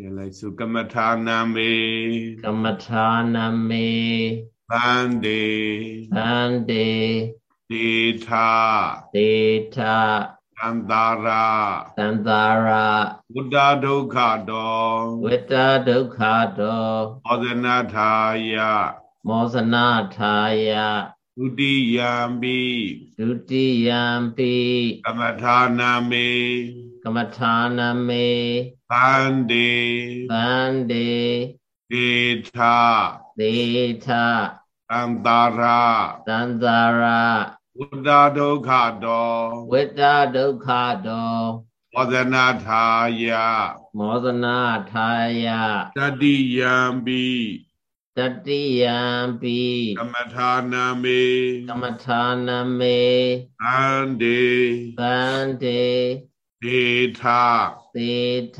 ပြန်လိုက်စုကမ္မထာနာမေကမ္မထာနာမေဗန္တေဗန္တေဒေထာဒေထာသန္တာရာသန္တာရာဝတ္တဒုက္ခတောဝတ္တဒုက္ခတောမောဇနာထာယမောဇနာထာယဒုတိယံပိဒုတိယံပိကမ္မထာနာမေ ကမ္မထာနာမေဗန္တေဗန္တေဒေထဒေထသန္တာရာသန္တာရာဝတ္တဒုက္ခတောဝတ္တဒုက္ခတောမောဇနာထာယမောဇနာထာယတတိယံပိတတိယံပိကမ္မထာနာမေကမ္မထာနာမေအန္တေဗန္တေ ဒေထသေထ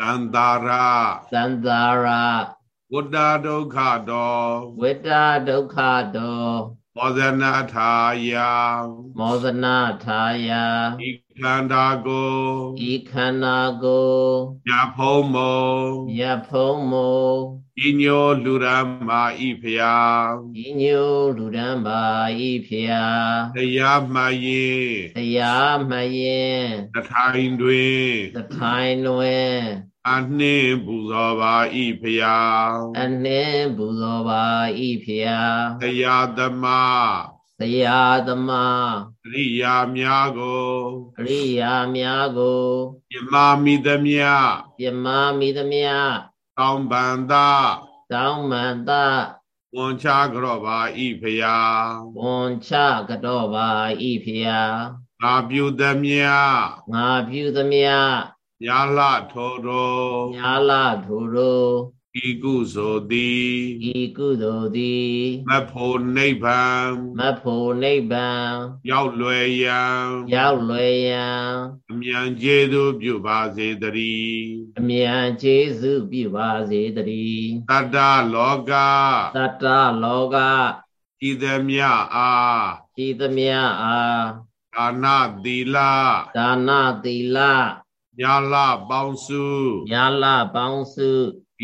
သန္တာရာသန္တာရာဝတ္တဒုက္ခတောဝတ္တဒုက္ခတော မောဇနာထာယမောဇနာထာယဤခန္ဓာကိုဤခန္ဓာကိုညဖုံးမောညဖုံးမောဤညိုလူရမ္မာဤဖျာဤညိုလူရမ္မာဤဖျာတရားမှရင်တရားမှရင်တထိုင်တွင်တထိုင်တွင် အနှင်းပူဇော်ပါဤဖျာအနှင်းပူဇော်ပါဤဖျာတရားသမာတရားသမာအရိယာများကိုအရိယာများကိုပြမမိသမျှပြမမိသမျှတောင်းပန်သာတောင်းပန်သာဝန်ချကြောပါဤဖျာဝန်ချကြောပါဤဖျာငါပြုသမျှငါပြုသမျှ ညာလထိုတော်ညာလထိုတော်ဤကုသိုလ်သည်ဤကုသိုလ်သည်မဖို့နိဗ္ဗာန်မဖို့နိဗ္ဗာန်ရောက်လွယ်ရန်ရောက်လွယ်ရန်အမြန်ကျေးဇူးပြုပါစေတည်းအမြန်ကျေးဇူးပြုပါစေတည်းတတ္တလောကတတ္တလောကဤသမျှအားဤသမျှအားဒါနသီလဒါနသီလ ညာလပေါင်းစုညာလပေါင်းစု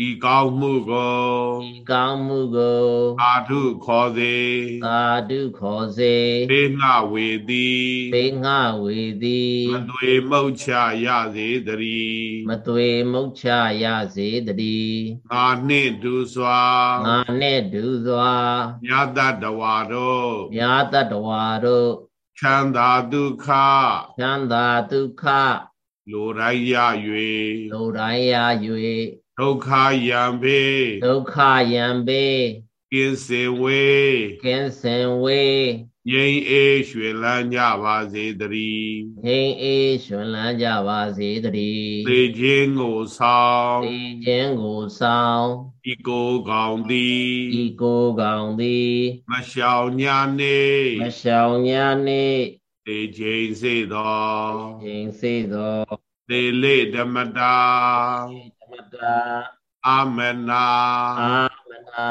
ဤကောင်းမှုကိုဤကောင်းမှုကိုအာထုခေါ်စေအာထုခေါ်စေဘေငှဝေသည်ဘေငှဝေသည်မသွေမုတ်ချရစေတည်းမသွေမုတ်ချရစေတည်းငါနှင့်ဒူစွာငါနှင့်ဒူစွာမြတ်တဝါတို့မြတ်တဝါတို့ချမ်းသာဒုက္ခချမ်းသာဒုက္ခ လိုတိုင်းရ၍လိုတိုင်းရ၍ဒုက္ခယံပေဒုက္ခယံပေကင်းစင်ဝေကင်းစင်ဝေငြိမ်းအေးရွှင်လန်းကြပါစေတည်းငြိမ်းအေးရွှင်လန်းကြပါစေတည်းသေခြင်းကိုဆောင်သေခြင်းကိုဆောင်ဤကိုကောင်သည်ဤကိုကောင်သည်မရှောင်ညာနေမရှောင်ညာနေ သေခြင်းစေသောသေခြင်းစေသောသေလေဓမ္မတာဓမ္မတာအာမနာအာမနာ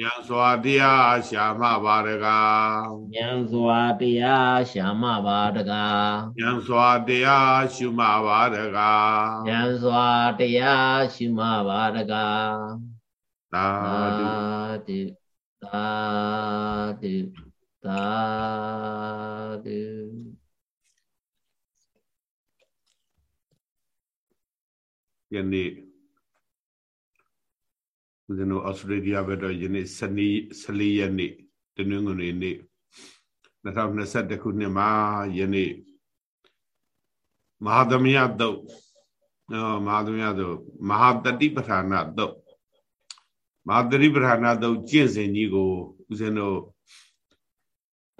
ဉာဏ်စွာတရားရှာမပါတကားဉာဏ်စွာတရားရှာမပါတကားဉာဏ်စွာတရားရှုမပါတကားဉာဏ်စွာတရားရှုမပါတကားသာဓုသာဓု သာဓုယနေ့ဦးဇင်းတို့ဩစတြေးလျဘက်တော့ယနေ့14ရက်နေ့တနင်္ဂနွေနေ့2021ခုနှစ်မှာယနေ့မဟာသမယတုတ်နော်မဟာသမယတုတ်မဟာတတိပဌာနာတုတ်မဟာတတိပဌာနာတုတ်ကျင့်စဉ်ကြီးကိုဦးဇင်းတို့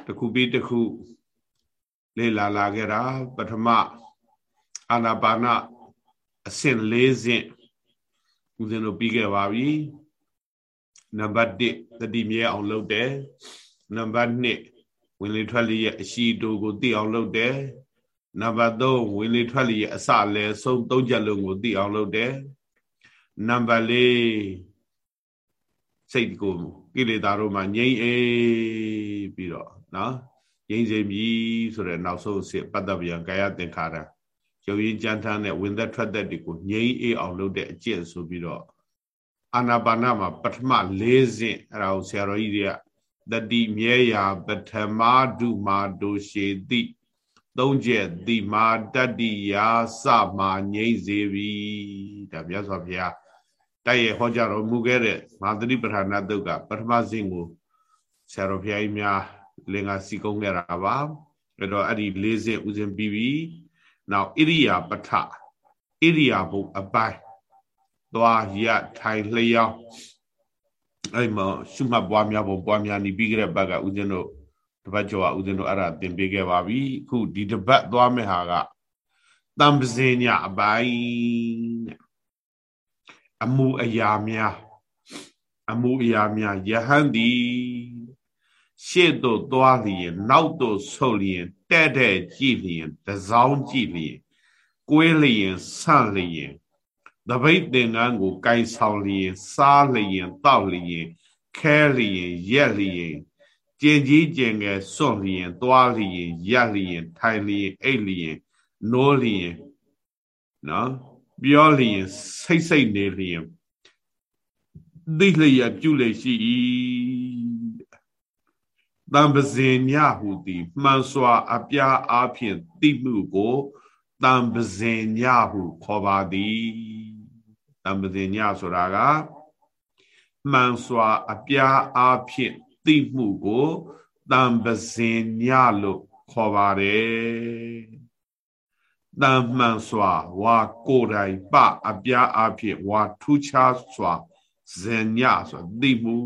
တစ်ခုပြီးတစ်ခုလေ့လာလာခဲ့တာပထမအာနာပါနအဆင့်၄ဆင့်ဦးဇင်းတို့ပြီးခဲ့ပါပြီနံပါတ်1တတိမြဲအောင်လုပ်တယ်နံပါတ်2ဝင်လေထွက်လေရဲ့အရှိတူကိုသိအောင်လုပ်တယ်နံပါတ်3ဝင်လေထွက်လေရဲ့အစလဲဆုံးသုံးချက်လုံးကိုသိအောင်လုပ်တယ်နံပါတ်4စိတ်ကိုကိလေသာတို့မှာငြိမ့်အေးပြီးတော့ နော်ငြိမ့်စေပြီဆိုတဲ့နောက်ဆုံးစစ်ပတ္တဗျံကာယသင်္ခါရရုပ်ရင်းကြမ်းတမ်းတဲ့ဝင်သက်ထွက်သက်တွေကိုငြိမ်းအေးအောင်လုပ်တဲ့အကျင့်ဆိုပြီးတော့အာနာပါနမှာပထမ၄ဆင့်အဲ့ဒါကိုဆရာတော်ကြီးတွေကတတိမြဲရာပထမဒုမာဒုရှေတိသုံးချက်တိမာတတ္တိယာစမာငိမ့်စေပြီဒါမြတ်စွာဘုရားတိုက်ရဟောကြားတော်မူခဲ့တဲ့မာသတိပဋ္ဌာနာတုတ်ကပထမဆင့်ကိုဆရာတော်ဘုရားကြီးများ လင်္ကာစီကုံးခဲ့တာပါအဲ့တော့အဲ့ဒီ၄ဆင့်ဥစဉ်ပြီးပြီနောက်ဣရိယာပဋ္ဌဣရိယာဘုအပိုင်းသွားရထိုင်လျောင်းအဲ့မှာရှုမှတ်ပွားများပုံပွားများနေပြီးကြတဲ့ဘက်ကဦးဇင်းတို့တပတ်ကျော်ကဦးဇင်းတို့အဲ့ဒါသင်ပေးခဲ့ပါပြီအခုဒီတပတ်သွားမယ့်ဟာကတံပစင်ညအပိုင်းတဲ့အမှုအရာများအမှုအရာများယဟန်သည် ရှေ့သို့သွားလျင်နောက်သို့ဆုတ်လျင်တဲ့တဲ့ကြည့်လျင်တစောင်းကြည့်လျင်ကိုယ်လျင်ဆန့်လျင်တပိတ်သင်္ကန်းကိုကိုင်ဆောင်လျင်စားလျင်တောက်လျင်ခဲလျင်ရက်လျင်ကျင်ကြီးကျင်ငယ်စွန့်လျင်သွားလျင်ရက်လျင်ထိုင်လျင်အိတ်လျင်နိုးလျင်နော်ပြောလျင်စိတ်စိတ်နေလျင်သိလျက်ပြုလျက်ရှိ၏ တံပဇင်ညဟုသည်မှန်စွာ အပြားအားဖြင့်သိမှုကိုတံပဇင်ညဟုခေါ်ပါသည်တံပဇင်ညဆိုတာကမှန်စွာ အပြားအားဖြင့်သိမှုကိုတံပဇင်ညလို့ခေါ်ပါတယ်တံမှန်စွာဝါကိုယ်တိုင်ပအပြားအားဖြင့်ဝါထူးခြားစွာဇင်ညဆိုသိမှု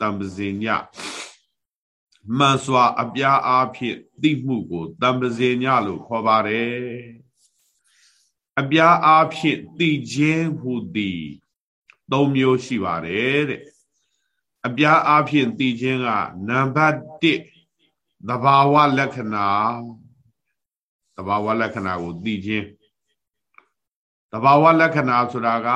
တံပဇင်ည မှန်စွာအပြားအားဖြင့်သိမှုကိုတံပဇင်ညလို့ခေါ်ပါတယ်အပြားအားဖြင့်သိခြင်းဟူသည်၃မျိုးရှိပါတယ်တဲ့အပြားအားဖြင့်သိခြင်းကနံပါတ်1သဘာဝလက္ခဏာသဘာဝလက္ခဏာကိုသိခြင်းသဘာဝလက္ခဏာဆိုတာက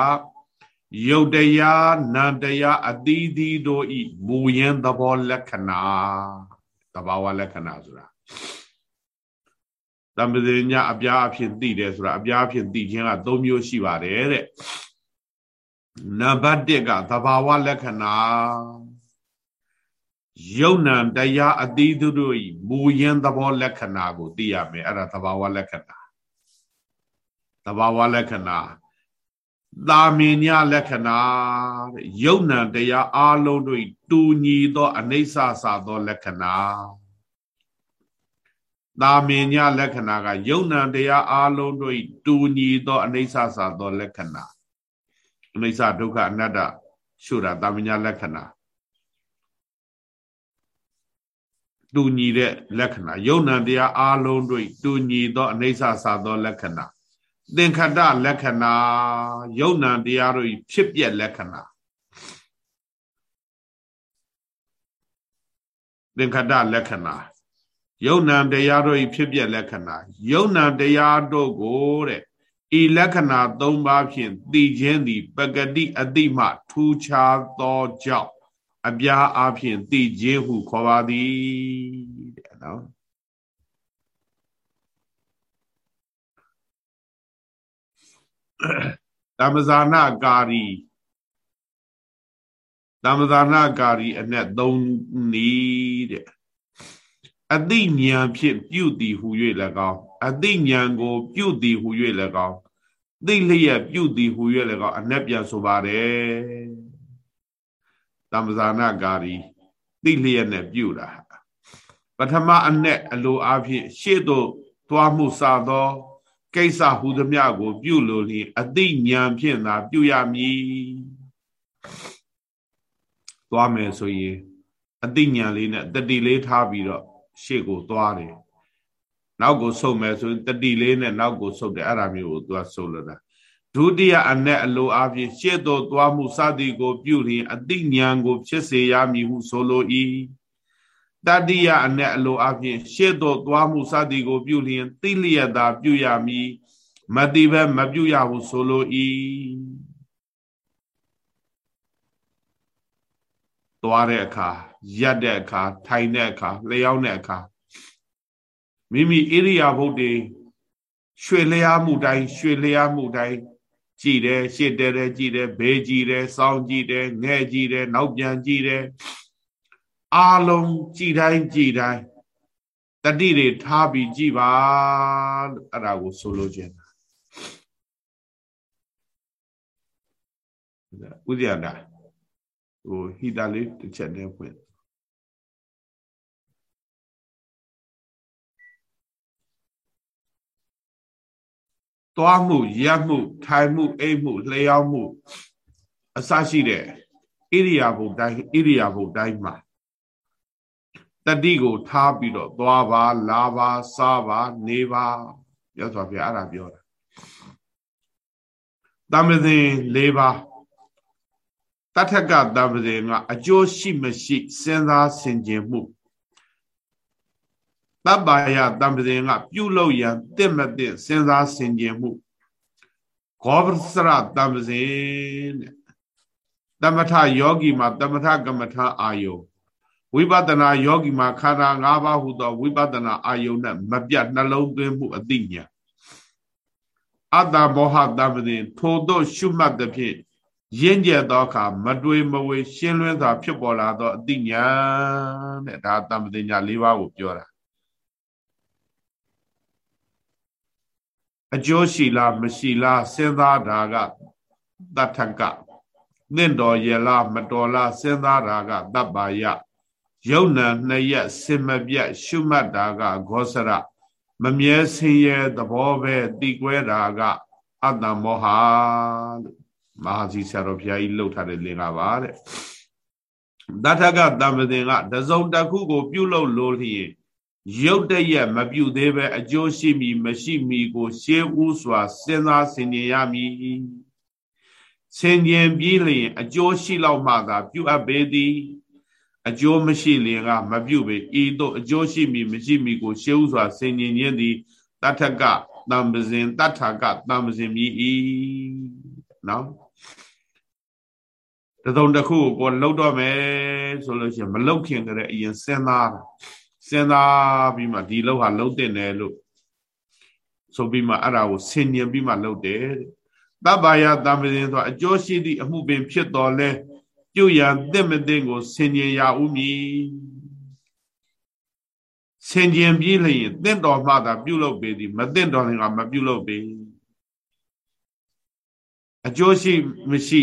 ယုတ်တရားနံတရားအသီးသီးတို့ဤမူရင်းသဘောလက္ခဏာသဘာဝလက္ခဏာဆိုတာတမ္ပဇေညအပြားအဖြစ်သိတယ်ဆိုတာအပြားအဖြစ်သိခြင်းက၃မျိုးရှိပါတယ်တဲ့နံပါတ်1ကသဘာဝလက္ခဏာယုံနံတရားအသီးသူတို့ဤမူရင်းသဘောလက္ခဏာကိုသိရမယ်အဲ့ဒါသဘာဝလက္ခဏာသဘာဝလက္ခဏာ သာမင်ညလက္ခဏာတဲ့ယုံနံတရားအလုံးတို့တူညီသောအနိစ္စစာသောလက္ခဏာတာမင်ညလက္ခဏာကယုံနံတရားအလုံးတို့တူညီသောအနိစ္စစာသောလက္ခဏာအနိစ္စဒုက္ခအနတ္တရှုတာတာမင်ညလက္ခဏာတူညီတဲ့လက္ခဏာယုံနံတရားအလုံးတို့တူညီသောအနိစ္စစာသောလက္ခဏာ သင်္ခတလက္ခဏာယုံနံတရားတို့ဖြစ်ပြက်လက္ခဏာသင်္ခတလက္ခဏာယုံ nant တရားတို့၏ဖြစ်ပြလက္ခဏာယုံ nant တရားတို့ကိုတဲ့ဤလက္ခဏာ၃ပါးဖြင့်သိခြင်းသည်ပဂတိအတိမှထူးခြားသောကြောင့်အပြားအဖြင့်သိခြင်းဟုခေါ်ပါသည်တဲ့နော် သမဇာနာကာရီသမဇာနာကာရီအနဲ့၃နည်းတဲ့အသိဉာဏ်ဖြင့်ပြုသည်ဟူ၍၎င်းအသိဉာဏ်ကို ပြုသည်ဟူ၍၎င်းသိလျက်ပြုသည်ဟူ၍၎င်းအ내ပြန်ဆိုပါတယ်တမ္ပဇာနာကာရီသိလျက်နဲ့ပြုတာပထမအ내အလိုအားဖြင့်ရှေ့သို့သွားမှုစသော ကိစ္စဟူသည်များကို ပြုလိုလျင်အသိဉာဏ်ဖြင့်သာပြုရမည်သွားမယ်ဆိုရင်အသိဉာဏ်လေးနဲ့တတိလေးထားပြီးတော့ရှေ့ကိုသွားတယ်နောက်ကိုဆုတ်မယ်ဆိုရင်တတိလေးနဲ့နောက်ကိုဆုတ်တယ်အဲ့ဒါမျိုးကိုသူကဆုတ်လို့တာဒုတိယအ내အလိုအဖြစ်ရှေ့သို့သွားမှုစသည်ကို ပြုလျင်အတိညာကို ဖြစ်စေရမည်ဟုဆိုလို၏ တတိယအ내အလိုအဖြစ်ရှေ့သို့သွားမှုစသည်ကို ပြုလျင်သိလျက်သာပြုရမည်မတိဘဲမပြုရဟုဆိုလို၏သွားတဲ့အခါရက်တဲ့အခါထိုင်တဲ့အခါလျှောင်းတဲ့အခါမိမိဣရိယာပုတ်တွေရွှေလျားမှုတိုင်းရွှေလျားမှုတိုင်းကြည်တယ်ရှစ်တယ်တယ်ကြည်တယ်ဘေးကြည်တယ်စောင်းကြည်တယ်ငဲ့ကြည်တယ်နောက်ပြန်ကြည်တယ် အာလုံးကြည်တိုင်းကြည်တိုင်းတတိတွေထားပြီးကြည်ပါလို့အဲ့ဒါကိုဆိုလိုချင်တာဥဒိယတာဟိုဟိတာလေးတစ်ချက်တည်းဖွင့်သွားမှုရက်မှုထိုင်မှုအိပ်မှုလျှောက်မှု အစရှိတဲ့ဣရိယာပုတိုင်းဣရိယာပုတိုင်းမှာ တတိကိုထားပြီးတော့သွားပါလာပါစားပါနေပါရသော်ပြအဲ့ဒါပြောတာတမ္ပဇင်၄ပါးတထကတမ္ပဇင်ကအကျိုးရှိမရှိစဉ်းစားဆင်ခြင်မှုတပ္ပါယတံပဇင်ကပြုလုပ်ရန်တင့်မတင့်စဉ်းစားဆင်ခြင်မှုဂောပစရတံပဇင်တဲ့တမထယောဂီမှာတမထကမ္မထအာယု ဝိပဿနာယောဂီမှာခန္ဓာ၅ပါးဟူသောဝိပဿနာအာယုနဲ့မပြတ်နှလုံးသွင်းမှုအသိဉာဏ်အတ္တမောဟတံပဇင်ထို့သောရှုမှတ်သဖြင့်ရင့်ကျက်သောအခါမတွေးမဝေရှင်းလွင်းစွာဖြစ်ပေါ်လာသောအသိဉာဏ်တဲ့ဒါတံပဇင်ညာ၄ပါးကိုပြောတာအကျိုးရှိလားမရှိလားစဉ်းစားတာကတထကသင့်တော်ရလားမတော်လားစဉ်းစားတာကတပ္ပါယ ယုံနာနှစ်ရက်စင်မပြတ်ရှုမှတ်တာကဂောစရမမြဲဆင်းရဲသဘောပဲတီကွဲတာကအတ္တမောဟလို့မဟာစီဆရာတော်ဘုရားကြီးလှုပ်ထားတဲ့လင်္ကာပါတဲ့တထကတမ္ပတင်ကတစုံတစ်ခုကို ပြုလုပ်လို့လျင်ရုတ်တရက်မပြုသေးပဲအကျိုးရှိမီမရှိမီကို ရှေးဥစွာစဉ်းစားဆင်ခြင်ရမည်ဆင်ခြင်ပြီးလျင် အကျိုးရှိလောက်မှသာပြုအပ်ပေသည် အကျိုးမရှိလျင်ကမပြုပေဤသို့အကျိုးရှိမီမရှိမီကိုရှေးဥစွာဆင်ခြင်ခြင်းသည်တထကတံပဇင်တထကတံပဇင်မြည်ဤနော်တစုံတစ်ခုကိုလှုပ်တော့မယ်ဆိုလို့ရှိရင်မလှုပ်ခင်တည်းအရင်စဉ်းစားတာစဉ်းစားပြီးမှဒီလောက်ဟာလှုပ်တင်တယ်လို့ဆိုပြီးမှအဲ့ဒါကိုဆင်ញင်ပြီးမှလှုပ်တယ်တပ္ပါယတံပဇင်ဆိုအကျိုးရှိသည့်အမှုပင်ဖြစ်တော်လဲ ပြုရန်တင့်မသိကိုဆင်ញင်ရဥမည်ဆင်ញင်ပြီးလျင်တင့်တော်မှသာပြုလုပ်ပေသည်မတင့်တော်ရင်ကမပြုလုပ်ပေအကျိုးရှိမရှိ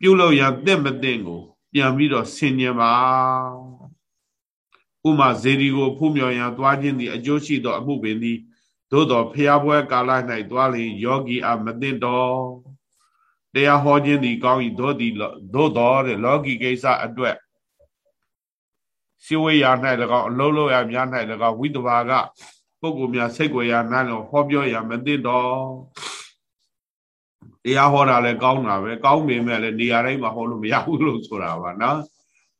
ပြုလုပ်ရန်တင့်မသိကို ပြန်ပြီးတော့ဆင်ញင်ပါဥမာဇေဒီကိုဖူးမြော်ရန်သွားခြင်းသည်အကျိုးရှိသောအမှုပင်သည်သို့သောဖျားပွဲကာလ၌သွားလျင်ယောဂီအမသိတော် တရားဟောခြင်းသည်ကောင်း၏သို့သည်သို့တော်တဲ့လောကီကိစ္စအတွက်ရှိဝေရာ၌၎င်းအလုံးလုံးရများ၌၎င်းဝိတဘာကပုဂ္ဂိုလ်များစိတ်ွယ်ရာ၌လောဟောပြောရာမသိတော်တရားဟောတာလည်းကောင်းတာပဲကောင်းပေမဲ့လည်းနေရာတိုင်းမှာဟောလို့မရဘူးလို့ဆိုတာပါနော်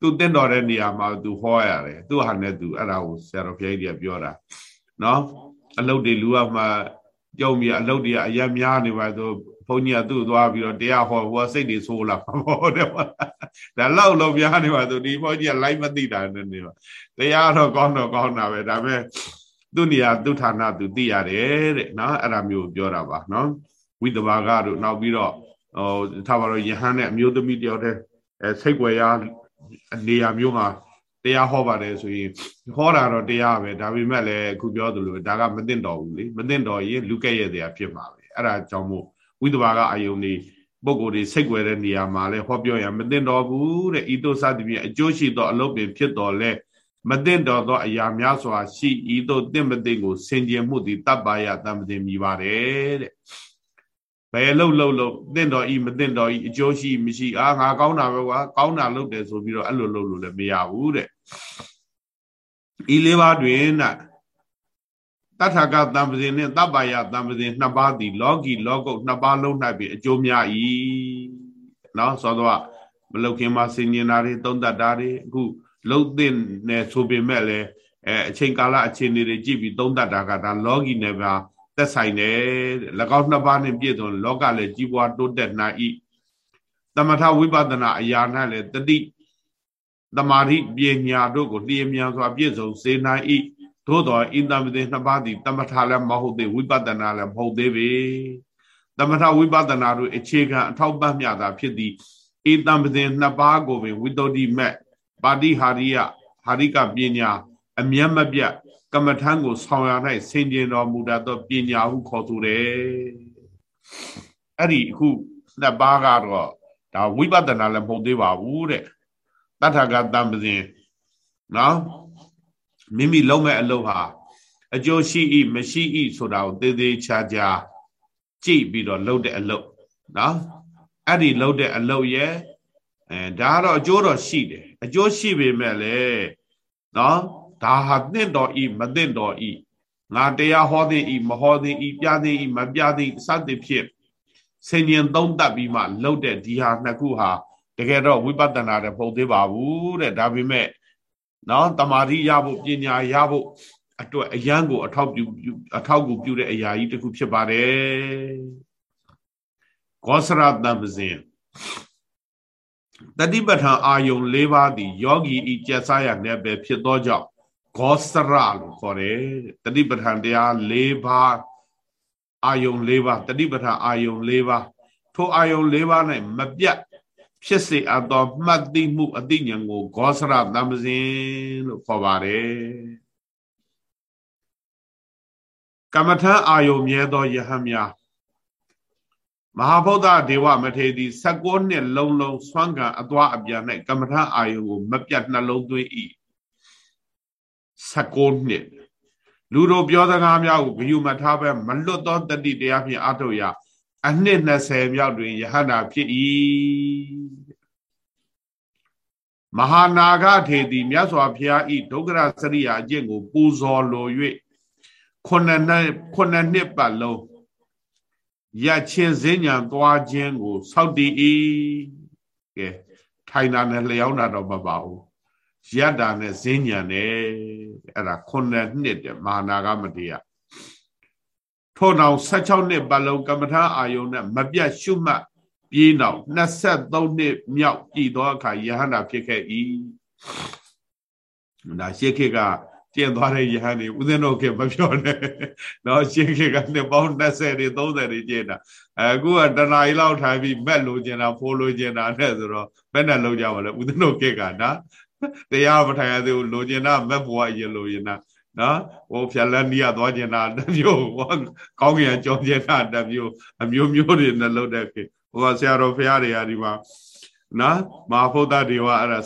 သူတင့်တော်တဲ့နေရာမှာသူဟောရတယ်သူဟာနဲ့သူအဲ့ဒါကိုဆရာတော်ဘုရားကြီးကပြောတာနော်အလုတ်တွေလူကမှကြုံပြီးအလုတ်တွေအရက်များနေပါဆို ဘုန်းကြီးကသူ့သွားပြီးတော့တရားဟောဟိုစိတ်တွေဆိုးလာဟောတယ်ပါဒါလောက်လောက်များနေပါဆိုဒီဘုန်းကြီးကလိုက်မသိတာနဲ့နေပါတရားတော့ကောင်းတော့ကောင်းတာပဲဒါပေမဲ့သူ့နေရာသူ့ဌာနသူသိရတယ်တဲ့နော်အဲ့ဒါမျိုးပြောတာပါနော်ဝိတဘာကတို့နောက်ပြီးတော့ဟိုထားပါတော့ယဟန်နဲ့အမျိုးသမီးတယောက်တည်းအဲစိတ်ွယ်ရာနေရာမျိုးမှာတရားဟောပါတယ်ဆိုရင်ဟောတာတော့တရားပဲဒါပေမဲ့လည်းအခုပြောသလိုဒါကမသိတော်ဘူးလေမသိတော်ရင်လူကဲ့ရဲ့တရားဖြစ်မှာပဲအဲ့ဒါကြောင့်မို့ ဝိသဘာကအယုံနေပုဂ္ဂိုလ်တွေစိတ်ွယ်တဲ့နေရာမှာလည်းဟောပြောရမသိတော်ဘူးတဲ့ဤသို့စသည်ဖြင့်အကျိုးရှိသောအလုပ်ပင်ဖြစ်တော်လဲမသိတော်သောအရာများစွာရှိဤသို့တင့်မသိကိုဆင်ခြင်မှုသည်တပ္ပါယတမ္ပတိမြည်ပါတယ်တဲ့ဘယ်လှုပ်လှုပ်လှုပ်တင့်တော်ဤမတင့်တော်ဤအကျိုးရှိမရှိအာငါကောင်းတာပဲကွာကောင်းတာလုပ်တယ်ဆိုပြီးတော့အဲ့လိုလုပ်လို့လည်းမရဘူးတဲ့ဤလေးပါးတွင်န တထကတံပဇင်နှင့်တပ္ပါယတံပဇင်နှစ်ပါးသည်လောကီလောကုတ်နှစ်ပါးလုံး၌ပြီးအကျိုးများ၏နော်ဆိုတော့မလုခင်မှာဆင်ញင်တာတွေသုံးတတ်တာတွေအခုလှုပ်တဲ့နဲ့ဆိုပေမဲ့လည်းအဲအချိန်ကာလအခြေအနေတွေကြည့်ပြီးသုံးတတ်တာကဒါလောကီနယ်ပါသက်ဆိုင်တယ်၎င်းနှစ်ပါးနှင့်ပြည့်စုံလောကလည်းကြီးပွားတိုးတက်နိုင်၏သမထဝိပဿနာအရာ၌လည်းတတိတမာတိပညာတို့ကိုလျင်မြန်စွာပြည့်စုံစေနိုင်၏ သို့တော်ဣတမတိနှစ်ပါးသည်တမထလည်းမဟုတ်သေးဝိပဿနာလည်းမဟုတ်သေးပေတမထဝိပဿနာတို့အခြေခံအထောက်ပံ့မြတာဖြစ်သည်ဣတမတိနှစ်ပါးကိုပင်ဝိတ္တုတိမက်ပါတိဟာရိယဟာရိကပညာအမျက်မပြတ်ကမ္မထံကိုဆောင်ရ၌ဆင်ကျင်တော်မူတတ်သောပညာဟုခေါ်ဆိုတယ်အဲ့ဒီအခုနှစ်ပါးကတော့ဒါဝိပဿနာလည်းမဟုတ်သေးပါဘူးတဲ့တထာဂတံပဇင်နော် မိမိလုံးမဲ့အလုပ်ဟာအကျိုးရှိ၏မရှိ၏ဆိုတာကိုသေသေးချာချာကြည့်ပြီးတော့လုပ်တဲ့အလုပ်နော်အဲ့ဒီလုပ်တဲ့အလုပ်ရဲ့အဲဒါကတော့အကျိုးတော့ရှိတယ်အကျိုးရှိပေမဲ့လေနော်ဒါဟာသင့်တော်ဤမသင့်တော်ဤငါတရားဟောသည်ဤမဟောသည်ဤပြသည်ဤမပြသည်စသဖြင့်ဆင်ញင်သုံးတတ်ပြီးမှလှုပ်တဲ့ဒီဟာနှစ်ခုဟာတကယ်တော့ဝိပဿနာတဲ့ပုံသေးပါဘူးတဲ့ဒါပေမဲ့ နော်တမာတိရဖို့ပညာရဖို့အတွက်အယံကိုအထောက်ပြုအထောက်ကူပြုတဲ့အရာကြီးတစ်ခုဖြစ်ပါတယ်ကောစရတံပဇင်တတိပဋ္ဌာန်အာယုံ၄ပါးသည်ယောဂီဤကျက်စားရနဲ့ပဲဖြစ်သောကြောင့်ဂောစရလို့ခေါ်တယ်တတိပဋ္ဌာန်တရား၄ပါးအာယုံ၄ပါးတတိပဋ္ဌာန်အာယုံ၄ပါးထိုအာယုံ၄ပါး၌မပြတ် ဖြစ်စေအပ်သောမှတ်သိမှုအသိဉာဏ်ကိုဂောစရတမ္ပဇင်လို့ခေါ်ပါတယ်ကမ္မထအာယုံမြဲသောယဟန်များမဟာဗုဒ္ဓဒေဝမထေသည်16နှစ်လုံးလုံးဆွမ်းကံအသွာအပြန်၌ကမ္မထအာယုံကိုမပြတ်နှလုံးသွင်း၏16နှစ်လူတို့ပြောစကားများကိုဂယုမထားပဲမလွတ်သောတတိတရားဖြင့်အထုတ်ရ အနှစ်20မြောက်တွင်ယဟန္တာဖြစ်၏မဟာနာဂထေတီမြတ်စွာဘုရားဤဒုက္ခရစရိယာအကျင့်ကို ပူဇော်လို၍ခုနှစ်နှစ်ခုနှစ်နှစ်ပတ်လုံးရချင်းစဉ္ညာသွားခြင်းကိုစောက်တည်၏ကဲထိုင်တာနဲ့လျောင်းတာတော့မပါဘူးရတ္တာနဲ့စဉ္ညာနဲ့အဲ့ဒါခုနှစ်နှစ်တဲ့မဟာနာဂမတေယ ထို့နောက်16နှစ်ပတ်လုံးကမ္မထာအာယုန်နဲ့မပြတ်ရှုမှတ်ပြေးနောက်23နှစ်မြောက်ပြည်သောအခါယဟန္တာဖြစ်ခဲ့၏ဒါရှေခေကကျင့်သွားတဲ့ယဟန်တွေဦးဇင်းတို့ခေမပြောနဲ့နော်ရှေခေကနှစ်ပေါင်း20တွေ30တွေကျင့်တာအခုကတဏှာကြီးလောက်ထိုင်ပြီးမက်လိုချင်တာဖိုးလိုချင်တာနဲ့ဆိုတော့ဘယ်နဲ့လုံးကြပါလဲဦးဇင်းတို့ခေကနော်တရားမထိုင်ရသေးဘူးလိုချင်တာမက်ဘွားရင်လိုချင်တာ နော်ဟိုဖြက်လက်နီးရသွားကျင်တာတမျိုးဟောကောင်းကင်ကြောကျင်တာတမျိုးအမျိုးမျိုးတွေနဲ့လှုပ်တဲ့ခေဟိုကဆရာတော်ဖရာတွေကဒီမှာနော်မဟာဖုဒ္ဓဒေဝအဲ့ဒါ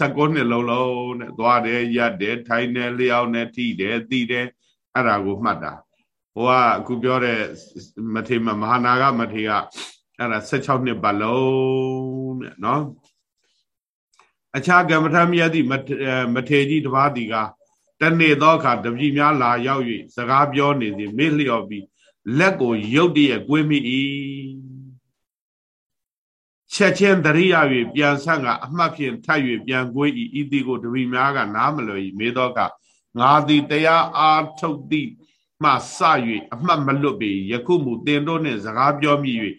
16နှစ်လုံးလုံးနဲ့သွားတယ်ရက်တယ်ထိုင်တယ်လျှောက်တယ်ထိတယ်သိတယ်အဲ့ဒါကိုမှတ်တာဟိုကအခုပြောတဲ့မထေမမဟာနာဂမထေကအဲ့ဒါ16နှစ်ပတ်လုံးတဲ့နော်အခြားကမ္မထမြတ်တိမထေကြီးတပါးဒီက တနေ့သောအခါတပည့်များလာရောက်၍စကားပြောနေသည်မေ့လျော်ပြီးလက်ကိုရုတ်တရက်ကွေးမိ၏ချက်ချင်းတရိယာ၍ပြန်ဆန့်ကအမှတ်ဖြင့်ထပ်၍ပြန်ကွေး၏ဤသည်ကိုတပည့်များကနားမလွယ်၏မေသောကငါသည်တရားအားထုတ်သည့်မှစ၍အမှတ်မလွတ်ပေယခုမူတင်တို့နှင့်စကားပြောမိ၍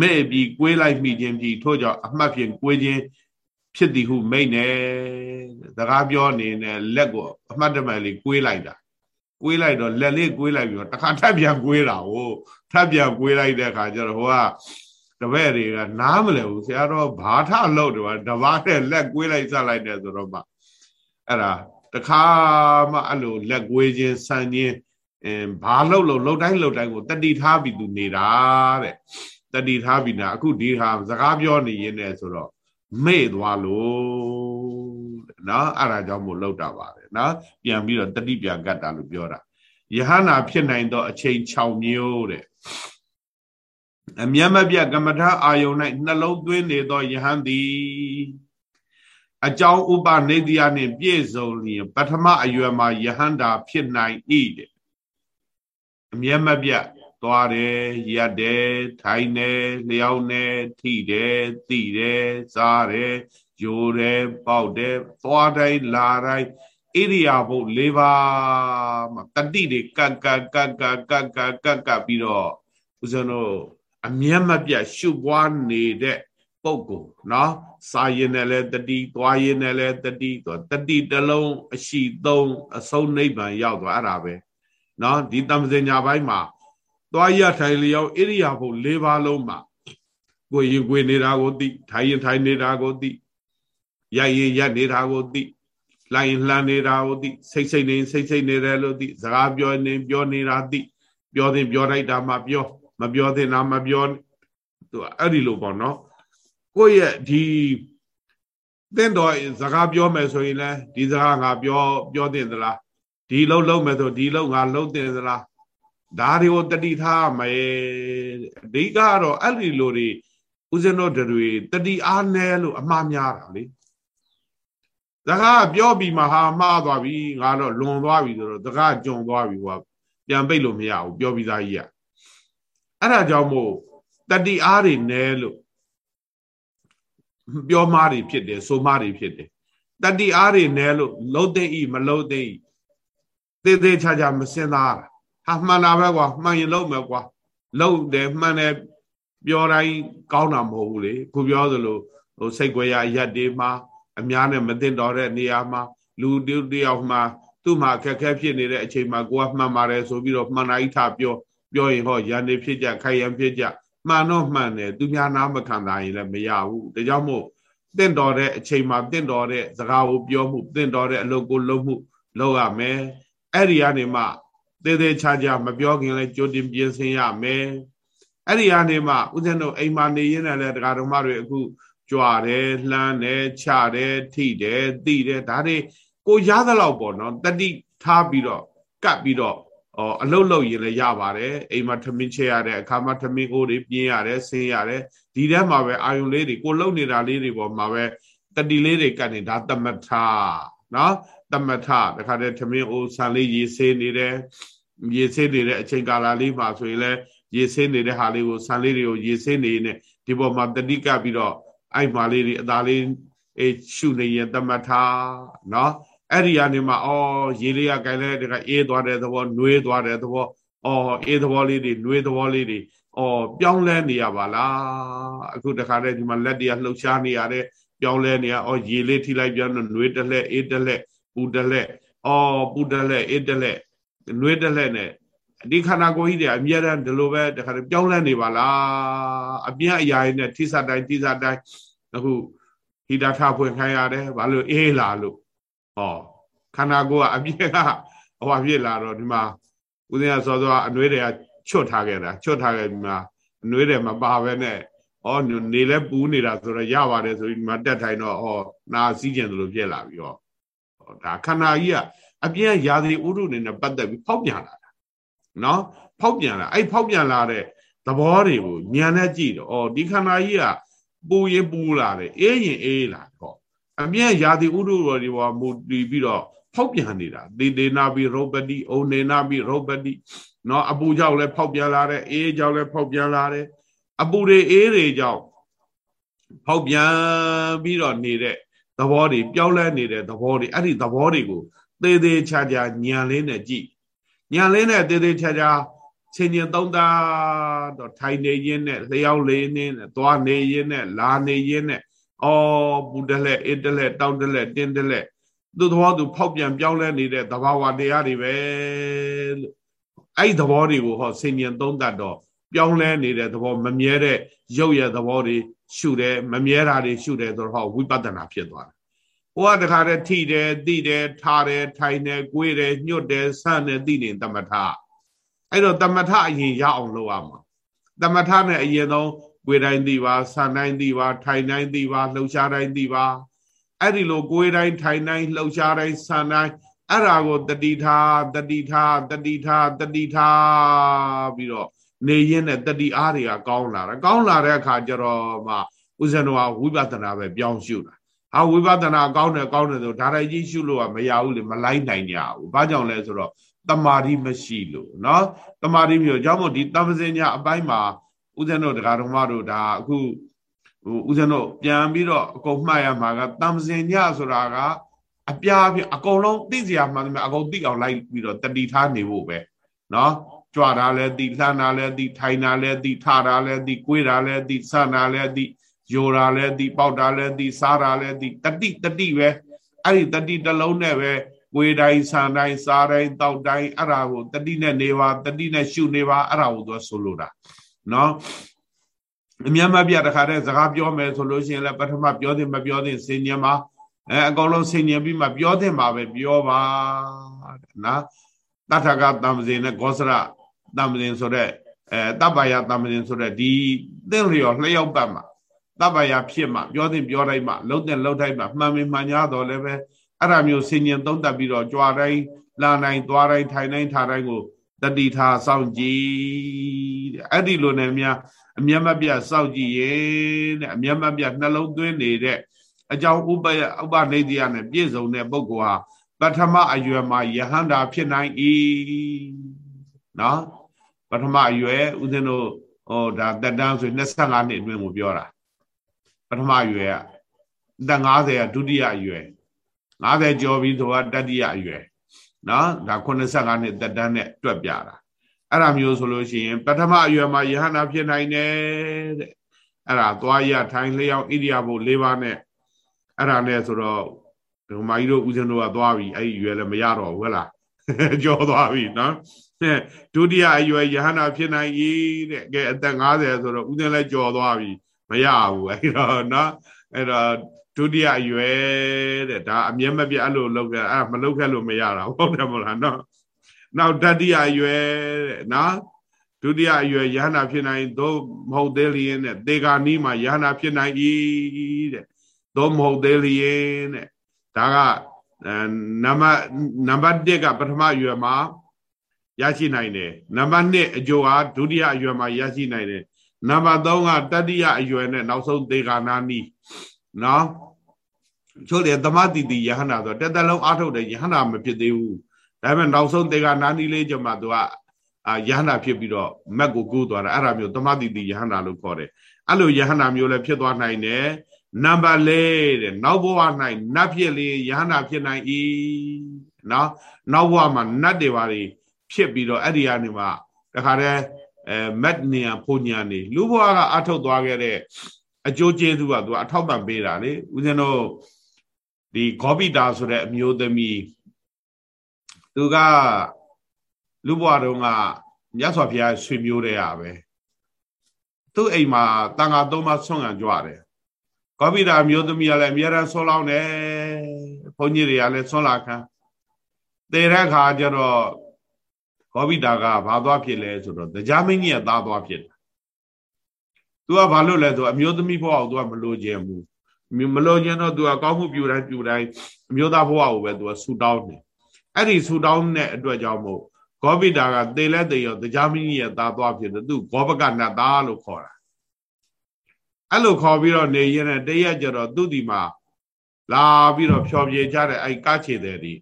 မဲ့ပြီးကွေးလိုက်မိခြင်းပြီးထို့ကြောင့်အမှတ်ဖြင့်ကွေးခြင်း ဖြစ်သည်ဟုမိတ်နေစကားပြောနေနဲ့လက်ကိုအမှတ်တမဲ့လေးကွေးလိုက်တာကွေးလိုက်တော့လက်လေးကွေးလိုက်ပြီးတော့တခါထပ်ပြန်ကွေးတာဟိုထပ်ပြန်ကွေးလိုက်တဲ့အခါကျတော့ဟိုကတပည့်တွေကနားမလဲဘူးဆရာတော်ဘာထလို့တော့တဘာတဲ့လက်ကွေးလိုက်စလိုက်တယ်ဆိုတော့မှအဲ့ဒါတခါမှအဲ့လိုလက်ကွေးခြင်းဆန်ခြင်းအင်းဘာလို့လို့လှုပ်တိုင်းလှုပ်တိုင်းကိုတတိထားပြီးသူနေတာတဲ့တတိထားပြီးနာအခုဒီဟာစကားပြောနေရင်းနဲ့ဆိုတော့ မေ့သွားလို့နော်အဲ့ဒါကြောင့်မို့လောက်တာပါတယ်နော်ပြန်ပြီးတော့တတိပြန်ကတ်တာလို့ပြောတာယဟနာဖြစ်နိုင်သောအချိန်6မျိုးတဲ့အမျက်မပြတ်ကမ္မထာအာယုန်၌နှလုံးသွင်းနေသောယဟန်သည်အကြောင်းဥပနေတိယနှင့်ပြည့်စုံလျင်ပထမအရွယ်မှာယဟန္တာဖြစ်နိုင်၏တဲ့အမျက်မပြတ် သွားတယ်ရက်တယ်ထိုင်တယ်လျှောက်တယ်ထိတယ်သိတယ်စားတယ်ယိုတယ်ပေါက်တယ်သွားတိုင်းလာတိုင်းဣရိယာပုတ်၄ပါးမှာတတိတွေကတ်ကတ်ကတ်ကတ်ကတ်ကတ်ကတ်ကတ်ပြီးတော့ဦးဇင်းတို့အမျက်မပြတ်ရှုပွားနေတဲ့ပုဂ္ဂိုလ်နော်စာရင်နဲ့လဲတတိသွားရင်နဲ့လဲတတိတတိတလုံးအရှိသုံးအဆုံးနိဗ္ဗာန်ရောက်သွားအဲ့ဒါပဲနော်ဒီတမ္ပဇညာဘိုင်းမှာ သွားရထိုင်လျောက်ဣရိယာပု၄ပါးလုံးမှာကိုရင်ကိုနေတာကိုသိထိုင်ရင်ထိုင်နေတာကိုသိရိုက်ရင်ရက်နေတာကိုသိလှိုင်းလှမ်းနေတာကိုသိစိတ်စိတ်နေစိတ်စိတ်နေတယ်လို့သိစကားပြောနေပြောနေတာသိပြောသင်ပြောလိုက်တာမှပြော မပြောသင်တာမပြောသူအဲ့ဒီလိုပေါ့နော်ကိုယ့်ရဲ့ဒီတင့်တော်စကားပြောမယ်ဆိုရင်လည်းဒီစကားငါပြောပြောတင်သလားဒီလုံးလုံးမယ်ဆိုဒီလုံးငါလုံးတင်သလား ဒါတွေကိုတတိထားမယ်အဓိကကတော့အဲ့ဒီလိုတွေဦးဇင်းတို့တွေတတိအားနဲလို့အမှားများတာလေစကားပြောပြီးမှဟာမှားသွားပြီငါတော့လွန်သွားပြီဆိုတော့စကားကြုံသွားပြီဟိုကပြန်ပိတ်လို့မရဘူးပြောပြီးသားကြီးอ่ะအဲ့ဒါကြောင့်မို့တတိအားတွေနဲလို့ပြောမှားတွေဖြစ်တယ်ဆိုမှားတွေဖြစ်တယ်တတိအားတွေနဲလို့လှုပ်သိဤမလှုပ်သိဤသေးသေးချာချာမစင်သားတာ ဟာမှန်တာပဲကွာမှန်ရင်လှုပ်မယ်ကွာလှုပ်တယ်မှန်တယ်ပြောတိုင်းကောင်းတာမဟုတ်ဘူးလေခုပြောသလိုဟိုစိတ်ွယ်ရရက်တွေမှာအများနဲ့မသိတော့တဲ့နေရာမှာလူတယောက်မှာသူ့မှာအခက်အခဲဖြစ်နေတဲ့အချိန်မှာကိုကမှန်ပါတယ်ဆိုပြီးတော့မှန်တိုင်းထပြောပြောရင်ဟောရန်နေဖြစ်ကြခိုင်ရန်ဖြစ်ကြမှန်တော့မှန်တယ်သူများနားမခံတာရင်လည်းမရဘူးဒါကြောင့်မို့တင့်တော်တဲ့အချိန်မှာတင့်တော်တဲ့စကားကိုပြောမှုတင့်တော်တဲ့အလုပ်ကိုလုပ်မှုလုပ်ရမယ်အဲ့ဒီကနေမှ သေးသေးချာချာမပြောခင်လည်းကြိုတင်ပြင်ဆင်ရမယ်အဲ့ဒီကနေမှဦးဇင်းတို့အိမ်မှာနေရင်းနဲ့လည်းတရားတော်မတွေအခုကြွားတယ်လှမ်းတယ်ချတယ်ထိတယ်တိတယ်ဒါတွေကိုရသလောက်ပေါ့နော်တတိထားပြီးတော့ကပ်ပြီးတော့အော်အလုတ်လုတ်ရင်လည်းရပါတယ်အိမ်မှာထမင်းချက်ရတဲ့အခါမှာထမင်းအိုးတွေပြင်းရတယ်ဆင်းရတယ်ဒီထဲမှာပဲအာယုံလေးတွေကိုလုံနေတာလေးတွေပေါ်မှာပဲတတိလေးတွေကတ်နေဒါတမထနော်တမထတခါတည်းထမင်းအိုးဆန်လေးရေဆေးနေတယ် ရေဆေးနေတဲ့အချိန်ကာလလေးမှာဆိုရင်လည်းရေဆေးနေတဲ့ဟာလေးကိုဆန်လေးတွေကိုရေဆေးနေနေဒီပေါ်မှာတတိကပ်ပြီးတော့အဲ့မာလေးတွေအသားလေးအေးရှုနေရင်တမထနော်အဲ့ဒီကနေမှအော်ရေလေးကကြိုင်လဲတကအေးသွားတဲ့သဘောနှွေးသွားတဲ့သဘောအော်အေးသဘောလေးတွေနှွေးသဘောလေးတွေအော်ပြောင်းလဲနေရပါလားအခုတခါတည်းဒီမှာလက်တွေကလှုပ်ရှားနေရတဲ့ပြောင်းလဲနေရအော်ရေလေးထိလိုက်ပြန်တော့နှွေးတလှဲ့အေးတလှဲ့ပူတလှဲ့အော်ပူတလှဲ့အေးတလှဲ့ နှွေးတလှဲ့နဲ့ဒီခန္ဓာကိုယ်ကြီးတွေအမြဲတမ်းဒီလိုပဲတခါတည်းပြောင်းလဲနေပါလားအပြင်းအရာတွေနဲ့ထိစတိုင်းထိစတိုင်းအခုဟိတာထဖွင့်ခိုင်းရတယ်ဘာလို့အေးလာလို့ဟောခန္ဓာကိုယ်ကအပြည့်ကဟိုအပြည့်လာတော့ဒီမှာဦးဇင်းကစောစောအနှွေးတွေကချွတ်ထားခဲ့တာချွတ်ထားခဲ့ဒီမှာအနှွေးတွေမပါပဲနဲ့ဩနေလဲပူးနေတာဆိုတော့ရပါတယ်ဆိုပြီးဒီမှာတက်ထိုင်တော့ဩနာစည်းကျင်သလိုပြက်လာပြီးတော့ဒါခန္ဓာကြီးက အပြည့်ရာသီဥတုနေနဲ့ပတ်သက်ပြီးဖောက်ပြန်လာတာနော်ဖောက်ပြန်လာအဲ့ဖောက်ပြန်လာတဲ့သဘောတွေကိုဉာဏ်နဲ့ကြည့်တော့ဩဒီခန္ဓာကြီးကပူရင်ပူလာတယ်အေးရင်အေးလာဟောအမြဲရာသီဥတုတော်ဒီဘောမူတည်ပြီးတော့ဖောက်ပြန်နေတာသေတေနာပြီးရောပတိဩနေနာပြီးရောပတိနော်အပူကြောင့်လည်းဖောက်ပြန်လာတယ်အေးကြောင့်လည်းဖောက်ပြန်လာတယ်အပူတွေအေးတွေကြောင့်ဖောက်ပြန်ပြီးတော့နေတဲ့သဘောတွေပြောင်းလဲနေတဲ့သဘောတွေအဲ့ဒီသဘောတွေကို သေးသေးချာချာညံလေးနဲ့ကြည့်ညံလေးနဲ့သေးသေးချာချာချင်းချင်းသုံးတာတော့ထိုင်နေရင်းနဲ့လျှောက်လေးနေနဲ့သွားနေရင်းနဲ့လာနေရင်းနဲ့အော်ပူတလဲအစ်တလဲတောင်းတလဲတင်းတလဲသူ့သဘောသူဖောက်ပြန်ပြောင်းလဲနေတဲ့သဘာဝတရားတွေပဲလို့အဲ့ဒီသဘောတွေကိုဟောဆင်ញံသုံးတတ်တော့ပြောင်းလဲနေတဲ့သဘောမမြဲတဲ့ရုပ်ရဲ့သဘောတွေရှုတယ်မမြဲတာတွေရှုတယ်ဆိုတော့ဝိပဿနာဖြစ်သွားတယ် ဟိုကတခါတည်းထိတယ်သိတယ်ထားတယ်ထိုင်တယ်ကိုွေးတယ်ညွတ်တယ်ဆန့်တယ်သိနေတမထအဲ့တော့တမထအရင်ရအောင်လုပ်ရမှာတမထနဲ့အရင်ဆုံးကိုယ်တိုင်းသိပါဆန်တိုင်းသိပါထိုင်တိုင်းသိပါလှုပ်ရှားတိုင်းသိပါအဲ့ဒီလိုကိုယ်တိုင်းထိုင်တိုင်းလှုပ်ရှားတိုင်းဆန်တိုင်းအဲ့ဒါကိုတတိထားတတိထားတတိထားတတိထားပြီးတော့နေရင်းနဲ့တတိအားတွေကကောင်းလာတယ်ကောင်းလာတဲ့အခါကျတော့မှဦးဇင်းတော်ကဝိပဿနာပဲပြောင်းရှုတာ ဟာဝိပဿနာကောင်းတယ်ကောင်းတယ်ဆိုဒါရိုက်ကြီးရှုလို့ကမရဘူးလေမလိုက်နိုင်ကြဘူးဘာကြောင့်လဲဆိုတော့တမာတိမရှိလို့เนาะတမာတိမျိုးကြောင့်မို့ဒီတမ္ပဇင်ညာအပိုင်းမှာဦးဇင်းတို့တရားတော်မတို့ဒါအခုဟိုဦးဇင်းတို့ပြန်ပြီးတော့အကုန်မှတ်ရမှာကတမ္ပဇင်ညဆိုတာကအပြားပြအကုန်လုံးသိစရာမှန်တယ်အကုန်သိအောင်လိုက်ပြီးတော့တတိထားနေဖို့ပဲเนาะကြွတာလည်းသိလှမ်းတာလည်းသိထိုင်တာလည်းသိထတာလည်းသိကိုွေးတာလည်းသိဆန်တာလည်းသိ ယိုတာလည်းသိပေါက်တာလည်းသိစားတာလည်းသိတတိတတိပဲအဲ့ဒီတတိတစ်လုံးနဲ့ပဲဝေတိုင်းဆန်တိုင်းစားတိုင်းတောက်တိုင်းအဲ့ဒါကိုတတိနဲ့နေပါတတိနဲ့ရှုနေပါအဲ့ဒါကိုသူဆိုလိုတာနော်အမြတ်မပြတခါတည်းစကားပြောမယ်ဆိုလို့ရှိရင်လည်းပထမပြောသည်မပြောသည်စင်ញံမှာအဲအကောင်လုံးစင်ញံပြီးမှပြောသည်မှာပဲပြောပါတဲ့နော်တထကတမ္ပဇင်နဲ့ဂောစရတမ္ပဇင်ဆိုတဲ့အဲတပ္ပယတမ္ပဇင်ဆိုတဲ့ဒီသင်လျော်လျှောက်ပတ်မှာ တပ္ပယဖြစ်မှပြောသည်ပြောတိုင်းမှလုံးတဲ့လုံးတိုင်းမှမှန်မမှန်냐တော့လည်းပဲအဲ့ဒါမျိုးစင်ញံသုံးတက်ပြီးတော့ကြွားတိုင်းလာနိုင်သွားတိုင်းထိုင်တိုင်းထားတိုင်းကိုတတိထားစောင့်ကြည့်တဲ့အဲ့ဒီလိုနဲ့များအမျက်မပြတ်စောင့်ကြည့်ရင်တဲ့အမျက်မပြတ်နှလုံးသွင်းနေတဲ့အကြောင်းဥပယဥပနိဒိယနဲ့ပြည့်စုံတဲ့ပုဂ္ဂိုလ်ဟာပထမအရွယ်မှာယဟန္တာဖြစ်နိုင်၏နော်ပထမအရွယ်ဦးဇင်းတို့ဟောဒါတက်တန်းဆို25နှစ်အတွင်းကိုပြောတာ ပထမအရွယ်ကတက်90ကဒုတိယအရွယ်90ကျော်ပြီးဆိုတာတတိယအရွယ်နော်ဒါ85နှစ်တက်တန်းနဲ့တွက်ပြတာအဲ့ဒါမျိုးဆိုလို့ရှိရင်ပထမအရွယ်မှာယဟနာဖြစ်နိုင်တယ်တဲ့အဲ့ဒါသွားရထိုင်လျောက်ဣရိယာပု၄ပါးနဲ့အဲ့ဒါနဲ့ဆိုတော့ဒုမာကြီးတို့ဦးဇင်းတို့ကသွားပြီအဲ့ဒီရွယ်လည်းမရတော့ဘူးဟဲ့လားကြောသွားပြီနော်ဒုတိယအရွယ်ယဟနာဖြစ်နိုင်၏တဲ့ကဲအသက်50ဆိုတော့ဦးဇင်းလည်းကြောသွားပြီ မရဘူးအဲ့တော့နော်အဲ့တော့ဒုတိယအရွယ်တဲ့ဒါအမျက်မပြတ်အဲ့လိုလုပ်ခဲ့အဲ့မလုပ်ခဲ့လို့မရတာဟုတ်တယ်မလားနော်နောက်တတိယအရွယ်တဲ့နော်ဒုတိယအရွယ်ယဟနာဖြစ်နိုင်သို့မဟုတ်သေးလျင်တဲ့သေဂာနီးမှာယဟနာဖြစ်နိုင်၏တဲ့သို့မဟုတ်သေးလျင်တဲ့ဒါကနံပါတ်နံပါတ်1ကပထမအရွယ်မှာရရှိနိုင်တယ်နံပါတ်2အကျိုးဟာဒုတိယအရွယ်မှာရရှိနိုင်တယ် နံပါတ်3ကတတိယအရွယ်နဲ့နောက်ဆုံးသေဂာနာနီးနော်ချို့လေသမတိတိယဟနာဆိုတက်တလုံးအားထုတ်တယ်ယဟနာမဖြစ်သေးဘူးဒါပေမဲ့နောက်ဆုံးတေကနာနီလေးကျမှသူကအာယဟနာဖြစ်ပြီးတော့မက်ကိုကူးသွားတာအဲ့ဒါမျိုးသမတိတိယဟနာလို့ခေါ်တယ်အဲ့လိုယဟနာမျိုးလည်းဖြစ်သွားနိုင်တယ်နံပါတ်၄တဲ့နောက်ဘဝ၌နတ်ဖြစ်လေယဟနာဖြစ်နိုင်၏နော်နောက်ဘဝမှာနတ်တွေပါတွေဖြစ်ပြီးတော့အဲ့ဒီကနေမှတခါတည်း အဲမက်နီယာဖူညာနေလူဘဝကအထုတ်သွားခဲ့တဲ့အကျိုးကျေးဇူးကသူကအထောက်ပံ့ပေးတာလေဦးဇင်းတို့ဒီဂောပိတာဆိုတဲ့အမျိုးသမီးသူကလူဘွားတုန်းကမြတ်စွာဘုရားဆွေမျိုးတဲ့ရပဲသူ့အိမ်မှာတန်ဃာသုံးပါးဆွမ်းခံကြွတယ်ဂောပိတာမျိုးသမီးကလည်းအများရန်ဆွလောင်းတယ်ဘုန်းကြီးတွေကလည်းဆွမ်းလာခံတေတဲ့ခါကျတော့ ဂောပိတာကဘာသွားဖြစ်လဲဆိုတော့တရားမင်းကြီးကသားသွားဖြစ်တယ်။ तू ကဘာလို့လဲဆိုအမျိုးသမီးဘဝကို तू ကမလိုချင်ဘူး။မလိုချင်တော့ तू ကကောင်းမှုပြုတိုင်းပြုတိုင်းအမျိုးသားဘဝကိုပဲ तू ကဆူတောင်းတယ်။အဲ့ဒီဆူတောင်းတဲ့အတွက်ကြောင့်မို့ဂောပိတာကသေလဲသေရောတရားမင်းကြီးရဲ့သားသွားဖြစ်တယ်သူဂောပကနတ်သားလို့ခေါ်တာ။အဲ့လိုခေါ်ပြီးတော့နေရင်တရက်ကျတော့သူ့ဒီမှာလာပြီးတော့ဖြောပြေကြတဲ့အဲ့ကားခြေတယ်ဒီ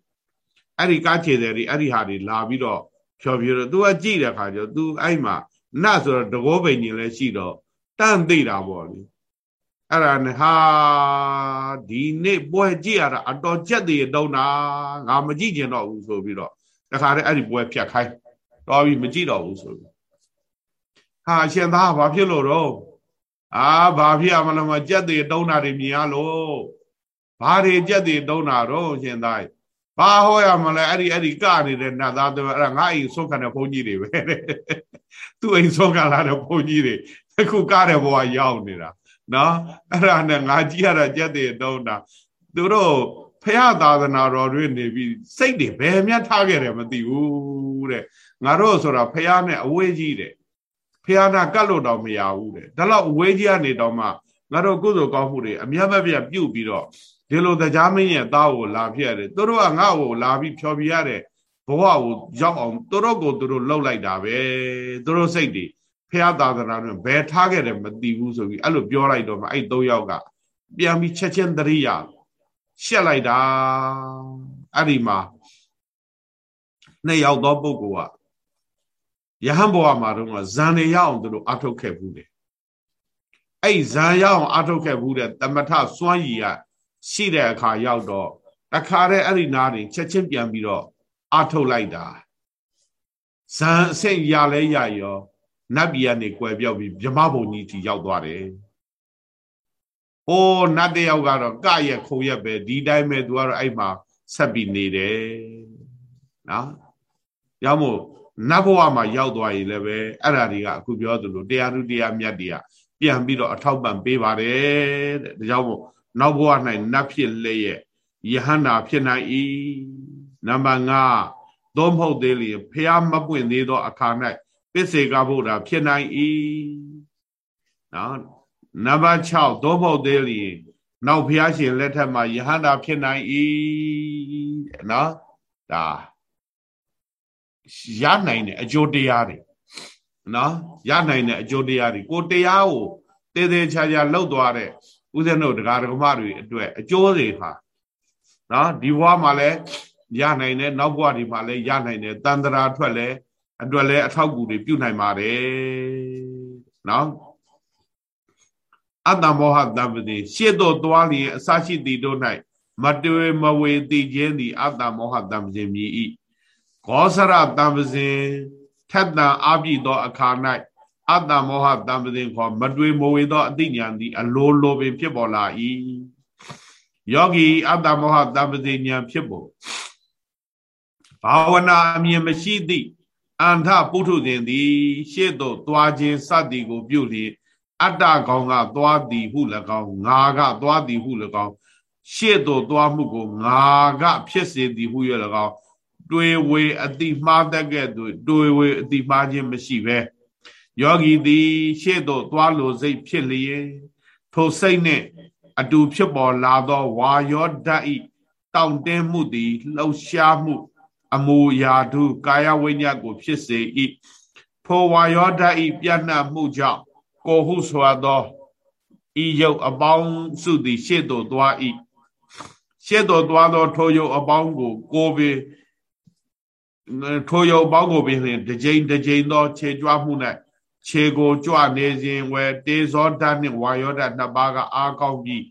အဲ့ဒီကားခြေတယ်ဒီအဲ့ဒီဟာဒီလာပြီးတော့ ဖြောပြေတော့ तू ကကြည့်တဲ့ခါကျတော့ तू အဲ့မှာနတ်ဆိုတော့တကောပိန်ကြီးလည်းရှိတော့တန့်သိတာပေါ့လေအဲ့ဒါနဲ့ဟာဒီနေ့ပွဲကြည့်ရတာအတော်ကြက်တည်းတုံးတာငါမကြည့်ကျင်တော့ဘူးဆိုပြီးတော့တခါတည်းအဲ့ဒီပွဲဖြတ်ခိုင်းတော်ပြီမကြည့်တော့ဘူးဆိုပြီးဟာရှင်သားဘာဖြစ်လို့တော့အာဘာဖြစ်ရမလို့မကြက်တည်းတုံးတာတွေမြင်ရလို့ဘာတွေကြက်တည်းတုံးတာတော့ရှင်သား ဘာဟောရမလဲအဲ့ဒီအဲ့ဒီကနေတဲ့နတ်သားတွေအဲ့ဒါငါအိမ်ဆုံးခံတဲ့ဘုန်းကြီးတွေပဲသူ့အိမ်ဆုံးခံလာတဲ့ဘုန်းကြီးတွေအခုကားတဲ့ဘဝရောက်နေတာနော်အဲ့ဒါနဲ့ငါကြည့်ရတာကြက်တဲ့တုံးတာသူတို့ဖះသာသနာတော်တွေနေပြီးစိတ်တွေဘယ်မြတ်ထားခဲ့တယ်မသိဘူးတဲ့ငါတို့ဆိုတာဖះနဲ့အဝေးကြီးတဲ့ဖះနာကတ်လို့တော့မရဘူးတဲ့ဒါတော့အဝေးကြီးကနေတော့မှငါတို့ကုသိုလ်ကောင်းမှုတွေအမြတ်မပြတ်ပြုတ်ပြီးတော့ ဒီလိုတရားမင်းရဲ့သားကိုလာဖြစ်ရတယ်သူတို့ကငါ့ကိုလာပြီးဖြောပြရတဲ့ဘဝကိုရောက်အောင်သူတို့ကိုသူတို့လှုပ်လိုက်တာပဲသူတို့စိတ်တွေဖះသာသနာနဲ့ဘယ်ထားခဲ့တယ်မသိဘူးဆိုပြီးအဲ့လိုပြောလိုက်တော့မှအဲ့သုံးယောက်ကပြန်ပြီးချက်ချင်းတရိယာရှက်လိုက်တာအဲ့ဒီမှာနှစ်ယောက်သောပုဂ္ဂိုလ်ကယဟန်ဘဝမှာတော့ဇန်နေရအောင်သူတို့အထုတ်ခဲ့ဘူးတယ်အဲ့ဇန်ရအောင်အထုတ်ခဲ့ဘူးတဲ့တမထစွမ်းရည်က ရှိတဲ့အခါရောက်တော့တခါတည်းအဲ့ဒီနားတွေချက်ချင်းပြန်ပြီးတော့အထုတ်လိုက်တာဇန်အဆင့်ရလဲရရောနတ်ပြည်ကနေကွယ်ပြောက်ပြီးဗြဟ္မဘုံကြီးတီရောက်သွားတယ်ဟိုးနတ်တယောက်ကတော့ကရက်ခုံရက်ပဲဒီတိုင်းပဲသူကတော့အဲ့မှာဆက်ပြီးနေတယ်နော်ရောက်မို့နတ်ဘဝမှာရောက်သွားရင်လည်းပဲအဲ့ဓာတွေကအခုပြောသလိုတရားသူတရားမြတ်တွေကပြန်ပြီးတော့အထောက်ပံ့ပေးပါတယ်တဲ့ဒါကြောင့်မို့ နောက်ဘဝ၌နတ်ဖြစ်လျက်ယဟန္တာဖြစ်နိုင်၏နံပါတ်5သို့မဟုတ်သေးလေဖះမပွင့်သေးသောအခါ၌ပစ္စေကဗုဒ္ဓဖြစ်နိုင်၏နော်နံပါတ်6သို့မဟုတ်သေးလေနောက်ဖះရှင်လက်ထက်မှာယဟန္တာဖြစ်နိုင်၏နော်ဒါရနိုင်တဲ့အကျိုးတရားတွေနော်ရနိုင်တဲ့အကျိုးတရားတွေကိုတရားကိုတည်တည်ချာချာလှုပ်သွားတဲ့ ဥစဉ်တို့တရားဓမ္မတွေအတွက်အကျိုးတွေဟာနော်ဒီဘဝမှာလည်းရနိုင်တယ်နောက်ဘဝဒီမှာလည်းရနိုင်တယ်တန်ត្រာထွက်လည်းအတွက်လည်းအထောက်အကူတွေပြုနိုင်ပါတယ်နော်အတ္တမောဟတပ္ပတိရှေ့သို့သွားလျင်အစရှိသည်တို့၌မတွေ့မဝေတိခြင်းသည်အတ္တမောဟတပ္ပတိမြည်၏ဂောဆရတပ္ပဇင်ထက်တန်အပြည့်သောအခါ၌ အတ္တမောဟတပ္ပဇင်ခေါ်မတွေ့မဝေသောအတိညာသည် အလိုလိုပင်ဖြစ်ပေါ်လာ၏ယောဂီအတ္တမောဟတပ္ပဇင်ဉာဏ်ဖြစ်ပေါ်ဘာဝနာအမြင်မရှိသည့်အန္ထပုထုဇဉ်သည် ရှေ့သို့သွားခြင်းစသည်ကို ပြုလျင်အတ္တကောင်ကသွားသည်ဟု၎င်းငါကသွားသည်ဟု၎င်းရှေ့သို့သွားမှုကိုငါကဖြစ်စေသည်ဟု၍၎င်းတွေ့ဝေအတိမှားတတ်ကဲ့သို့တွေ့ဝေအတိမှားခြင်းမရှိပဲ ယောဂီသည် ရှေ့သို့သွားလိုစိတ်ဖြစ်လျင်ထိုစိတ်နှင့်အတူဖြစ်ပေါ်လာသောဝါယောဓာတ်ဤတောင့်တင်းမှုသည်လှုပ်ရှားမှု အမူအရာတို့ကာယဝိညာဉ်ကို ဖြစ်စေ၏ဖောဝါယောဓာတ်ဤပြန့်နှံ့မှုကြောင့်ကိုဟုစွာသောဤယုတ်အပေါင်းစုသည် ရှေ့သို့သွား၏ရှေ့သို့သွားသော ထိုယုတ်အပေါင်းကို ကိုယ်ပင်ထိုယုတ်ပေါင်းကိုပင်လျင်တစ်ကြိမ်တစ်ကြိမ်သော ခြေကြွမှု၌ ခြေကိုကြွနေစဉ်ဝယ်တေဇောဓာတ်နှင့်ဝါယောဓာတ်နှစ်ပါးကအားကောင်းပြီး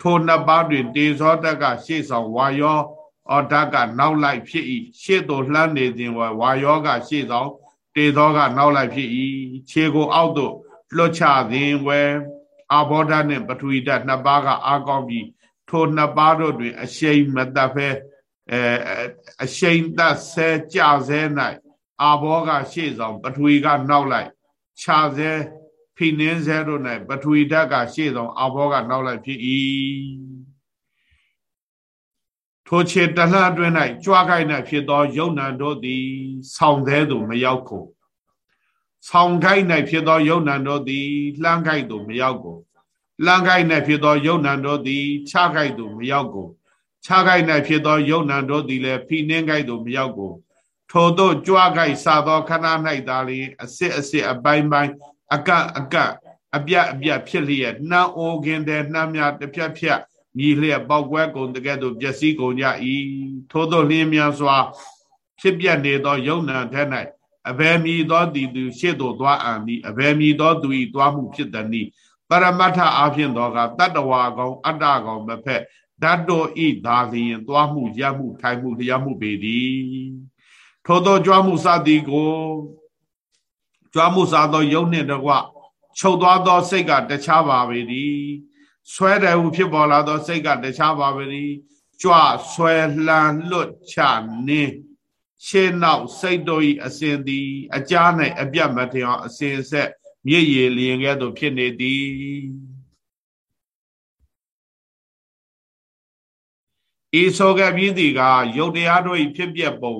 ထိုနှစ်ပါးတွင်တေဇောဓာတ်ကရှေ့ဆောင်ဝါယောအောဓာတ်ကနောက်လိုက်ဖြစ်၏ရှေ့သို့လှမ်းနေစဉ်ဝယ်ဝါယောကရှေ့ဆောင်တေဇောကနောက်လိုက်ဖြစ်၏ခြေကိုအောက်သို့လွတ်ချစဉ်ဝယ်အာဘောဓာတ်နှင့်ပထဝီဓာတ်နှစ်ပါးကအားကောင်းပြီးထိုနှစ်ပါးတို့တွင် အရှိန်မတတ်ဖဲအဲအရှိန်သက်ဆဲကြဆဲ၌အာဘောကရှေ့ဆောင်ပထဝီကနောက်လိုက် ခြာဆဲဖိနင်းဆဲတို့၌ပထဝီဓာတ်ကရှေ့ဆောင်အာဘောကနောက်လိုက်ဖြစ်၏ထိုခြေတလှအတွင်း၌ကြွားခိုက်၌ဖြစ်သောယုံနံတို့သည်ဆောင်းသေးသို့မရောက်ကုန်ဆောင်းခိုက်၌ဖြစ်သောယုံနံတို့သည်လှမ်းခိုက်သို့မရောက်ကုန်လှမ်းခိုက်၌ဖြစ်သောယုံနံတို့သည်ခြားခိုက်သို့မရောက်ကုန်ခြားခိုက်၌ဖြစ်သောယုံနံတို့သည်လည်းဖိနှင်းခိုက်သို့မရောက်ကုန် ထို့သောကြွားခိုက်စသောခဏ၌သာလျှင်အစစ်အစစ်အပိုင်းပိုင်းအကန့်အကန့်အပြတ်အပြတ်ဖြစ်လျက်နှံအိုခင်တဲ့နှမ်းများတစ်ဖြတ်ဖြတ်မြည်လျက်ပေါက်ကွဲကုန်တကဲ့သို့ပျက်စီးကုန်ကြ၏ထို့သောလင်းမြန်စွာဖြစ်ပြနေသောယုံနံထက်၌အဘယ်မည်သောတည်သူရှေ့သို့သွားအံ့သည်အဘယ်မည်သောသူ၏သွားမှုဖြစ်သည်ပရမတ္ထအားဖြင့်သောကတတ္တဝါကောင်အတ္တကောင်မဖက်ဓာတ်တော်ဤသာလျင်သွားမှုရမှုထိုင်မှုလျှမှုပေသည် ထို့သောကြွားမှုစသည်ကိုကြွားမှုစသောယုံနှင့်တကွချုပ်သွားသောစိတ်ကတခြားပါပေသည်ဆွဲတယ်ဟုဖြစ်ပေါ်လာသောစိတ်ကတခြားပါပေသည်ကြွဆွဲလှန်လွတ်ချနင်းရှေးနောက်စိတ်တို့၏အစဉ်သည် အကြား၌အပြတ်မထင်အောင်အစဉ်ဆက်မြည်ရည်လျင်ကဲ့သို့ဖြစ်နေသည်ဤဆိုကပြီးသည်ကယုတ်တရားတို့၏ဖြစ်ပြပုံ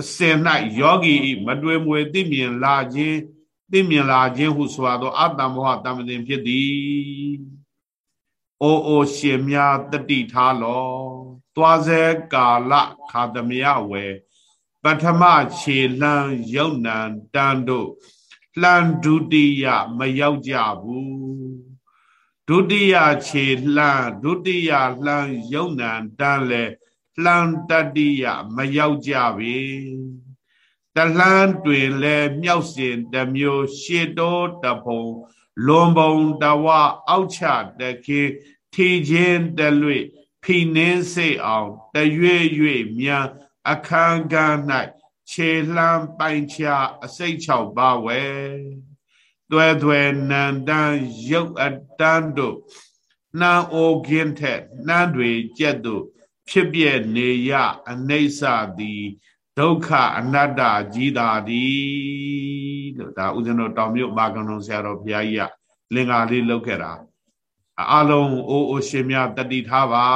အစဉ်၌ယောဂီ၏မတွေ့မွေသိမြင်လာခြင်းသိမြင်လာခြင်းဟုဆိုသောအတ္တမောဟတမ္ပတင်ဖြစ်သည်အိုအိုရှင်များတတိထားလောသွားစေကာလခါသမယဝေပထမခြေလန်းယုတ်နံတန်တို့လှန်ဒုတိယမရောက်ကြဘူးဒုတိယခြေလှန်ဒုတိယလှန်ယုံနံတန်းလဲ လှန်တတိယမရောက်ကြပြီတလှမ်းတွင်လဲမြောက်စင်တမျိုးရှေတောတဖုံလွန်ပုံတဝအောက်ချတခေထီချင်းတလွေဖိနှင်းစိတ်အောင်တရွေ့ရွေ့မြန်အခန်းကန်း၌ခြေလှမ်းပိုင်ချအစိတ်၆ပါးဝဲသွဲသွဲနန္တန်ရုပ်အတန်းတို့နှမ်းအိုခင်းထက်နှမ်းတွေကြက်သို့ ဖြစ်ပြနေရအနိစ္စသည်ဒုက္ခအနတ္တကြီးသာသည်လို့ဒါဦးဇင်းတို့တောင်မြို့မာကံတော်ဆရာတော်ဘုရားကြီးကလင်္ကာလေးလောက်ခဲ့တာအလုံးအိုးအိုရှင်များတတိထားပါ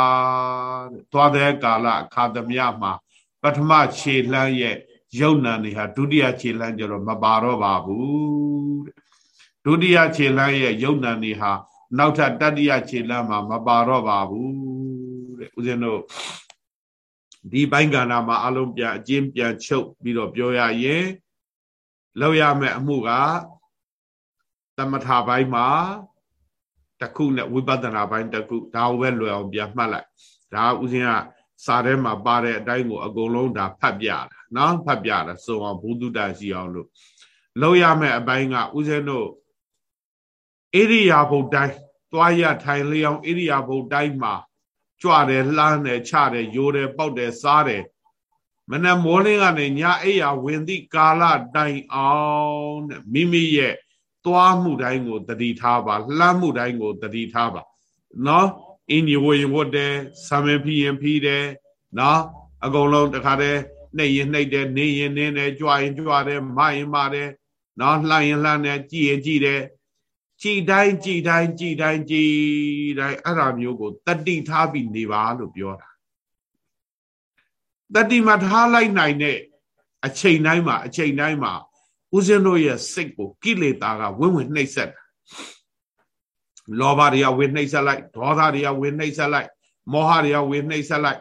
တဲ့သွားတဲ့ကာလအခါသမယမှာပထမခြေလှမ်းရဲ့ယုံနံတွေဟာဒုတိယခြေလှမ်းကျတော့မပါတော့ပါဘူးတဲ့ဒုတိယခြေလှမ်းရဲ့ယုံနံတွေဟာနောက်ထပ်တတိယခြေလှမ်းမှာမပါတော့ပါဘူး တဲ့ဦးဇင်းတို့ဒီပိုင်းကဏ္ဍမှာအလုံးပြန်အကျဉ်းပြန်ချုပ်ပြီးတော့ပြောရရင်လောက်ရမယ့်အမှုကသမထဘိုင်းမှာတခုနဲ့ဝိပဿနာဘိုင်းတခုဒါကိုပဲလွယ်အောင်ပြန်မှတ်လိုက်ဒါဥစဉ်ကစာထဲမှာပါတဲ့အတိုင်းကိုအကုန်လုံးဒါဖတ်ပြတာနော်ဖတ်ပြတာစုံအောင်ဘုဒ္ဓတာရှိအောင်လို့လောက်ရမယ့်အပိုင်းကဥစဉ်တို့ဣရိယာပုတ်တိုင်းသွားရထိုင်လျောင်းဣရိယာပုတ်တိုင်းမှာ ကြွတယ်လှမ်းတယ်ချတယ်ယိုတယ်ပေါက်တယ်စားတယ်မနက်မိုးလင်းကနေညအိယာဝင်သည့်ကာလတိုင်အောင်တဲ့မိမိရဲ့သွားမှုတိုင်းကိုတတိထားပါလှမ်းမှုတိုင်းကိုတတိထားပါနော်အင်းကြီးဝရင်ဝတ်တယ်ဆံမဖီရင်ဖီတယ်နော်အကုန်လုံးတခါတည်းနှိပ်ရင်နှိပ်တယ်နေရင်နင်းတယ်ကြွရင်ကြွတယ်မရင်မတယ်နော်လှမ်းရင်လှမ်းတယ်ကြည်ရင်ကြည်တယ် ကြည်တိုင်းကြည်တိုင်းကြည်တိုင်းကြည်တိုင်းအဲ့ဒါမျိုးကိုတတိထားပြီးနေပါလို့ပြောတာတတိမထားလိုက်နိုင်တဲ့အချိန်တိုင်းမှာအချိန်တိုင်းမှာဦးဇင်းတို့ရဲ့စိတ်ကိုကိလေသာကဝင်းဝင်နှိပ်စက်တာလောဘတွေကဝင်နှိပ်စက်လိုက်ဒေါသတွေကဝင်နှိပ်စက်လိုက်မောဟတွေကဝင်နှိပ်စက်လိုက်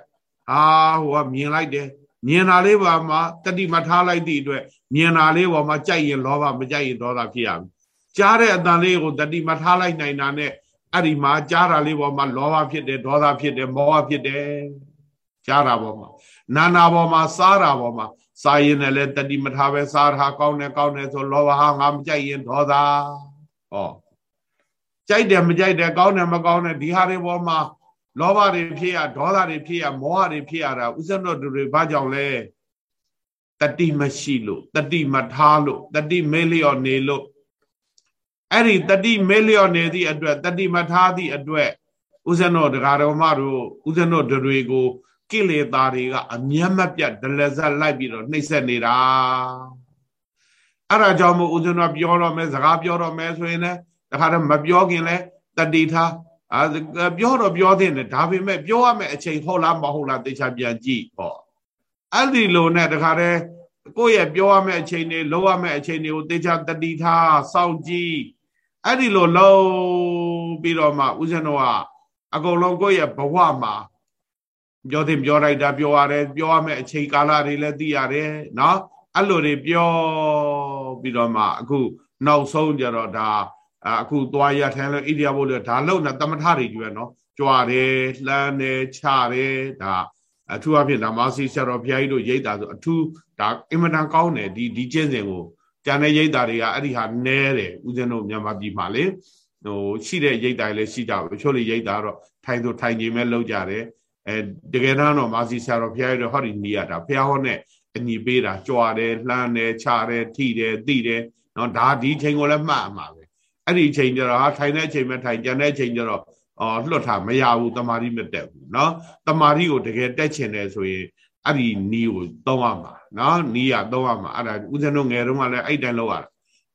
ဟာဟိုကမြင်လိုက်တယ်မြင်တာလေးပါမှာတတိမထားလိုက်သည့်အတွက်မြင်တာလေးပေါ်မှာကြိုက်ရင်လောဘမကြိုက်ရင်ဒေါသဖြစ်ရပြီ ကြားတဲ့အတန်လေးကိုတတိမထားလိုက်နိုင်တာနဲ့အဲ့ဒီမှာကြားတာလေးပေါ်မှာလောဘဖြစ်တယ်ဒေါသဖြစ်တယ်မောဟဖြစ်တယ်ကြားတာပေါ်မှာနာနာပေါ်မှာစားတာပေါ်မှာစားရင်လည်းတတိမထားပဲစားတာကောင်းတယ်ကောင်းတယ်ဆိုလောဘဟာငါမကြိုက်ရင်ဒေါသဟောကြိုက်တယ်မကြိုက်တယ်ကောင်းတယ်မကောင်းတယ်ဒီဟာတွေပေါ်မှာလောဘတွေဖြစ်ရဒေါသတွေဖြစ်ရမောဟတွေဖြစ်ရတာဥစ္စံတော်တွေဘာကြောင့်လဲတတိမရှိလို့တတိမထားလို့တတိမေးလျော့နေလို့ အဲ့ဒီတတိမေးလျော့နေသည့်အတွက်တတိမထားသည့်အတွက်ဥစ္စံတော်ဒကာတော်မတို့ဥစ္စံတော်တွေကိုကိလေသာတွေကအမျက်မပြတ်ဒလဇက်လိုက်ပြီးတော့နှိမ့်ဆက်နေတာအဲ့ဒါကြောင့်မို့ဦးဇင်းတော်ပြောတော့မယ်စကားပြောတော့မယ်ဆိုရင်လည်းတခါတော့မပြောခင်လဲတတိထားအာပြောတော့ပြောသင့်တယ်ဒါပေမဲ့ပြောရမယ့်အချိန်ဟုတ်လားမဟုတ်လားသိချပြန်ကြည့်ဟောအဲ့ဒီလိုနဲ့တခါတည်းကိုယ့်ရဲ့ပြောရမယ့်အချိန်တွေလုပ်ရမယ့်အချိန်တွေကိုသိချတတိထားစောင့်ကြည့် အဲ့ဒီလိုလုံးပြီးတော့မှဦးဇင်းတော်ကအကုန်လုံးကိုယ့်ရဲ့ဘဝမှာပြောသင့်ပြောလိုက်တာပြောရတယ်ပြောရမယ့်အချိန်ကာလတွေလည်းသိရတယ်နော်အဲ့လိုတွေပြောပြီးတော့မှအခုနောက်ဆုံးကြတော့ဒါအခုသွားရထိုင်လို့ဣရိယာပုလို့ဒါလုံနဲ့တမထတွေကြီးပဲနော်ကြွားတယ်လှမ်းတယ်ချတယ်ဒါအထူးအဖြစ်ဓမ္မစီဆရာတော်ဘုရားကြီးတို့ရိတ်တာဆိုအထူးဒါအင်မတန်ကောင်းတယ်ဒီဒီကျင့်စဉ်ကို ကျန်တဲ့ရိတ်တာတွေကအဲ့ဒီဟာနဲတယ်ဦးဇင်းတို့မြန်မာပြည်မှာလေဟိုရှိတဲ့ရိတ်တာလည်းရှိကြဘူးချို့လေရိတ်တာတော့ထိုင်ဆိုထိုင်ခြင်းပဲလောက်ကြတယ်အဲတကယ်တမ်းတော့မာစီဆရာတော်ဘုရားရဲ့ဟောဒီနီးရတာဘုရားဟောနဲ့အညီပေးတာကြွားတယ်လှမ်းတယ်ခြားတယ်ထိတယ်သိတယ်နော်ဒါဒီချိန်ကိုလည်းမှတ်အမှာပဲအဲ့ဒီချိန်ကျတော့ဟာထိုင်တဲ့အချိန်မှထိုင်ကြံတဲ့အချိန်ကျတော့အော်လွတ်ထားမရဘူးတမာတိမတက်ဘူးနော်တမာတိကိုတကယ်တက်ချင်တယ်ဆိုရင် အဲ့ဒီနီးကိုသုံးရမှာနော်နီးရသုံးရမှာအဲ့ဒါဦးဇင်းတို့ငယ်တုန်းကလည်းအဲ့တိုင်းလောက်ရတာ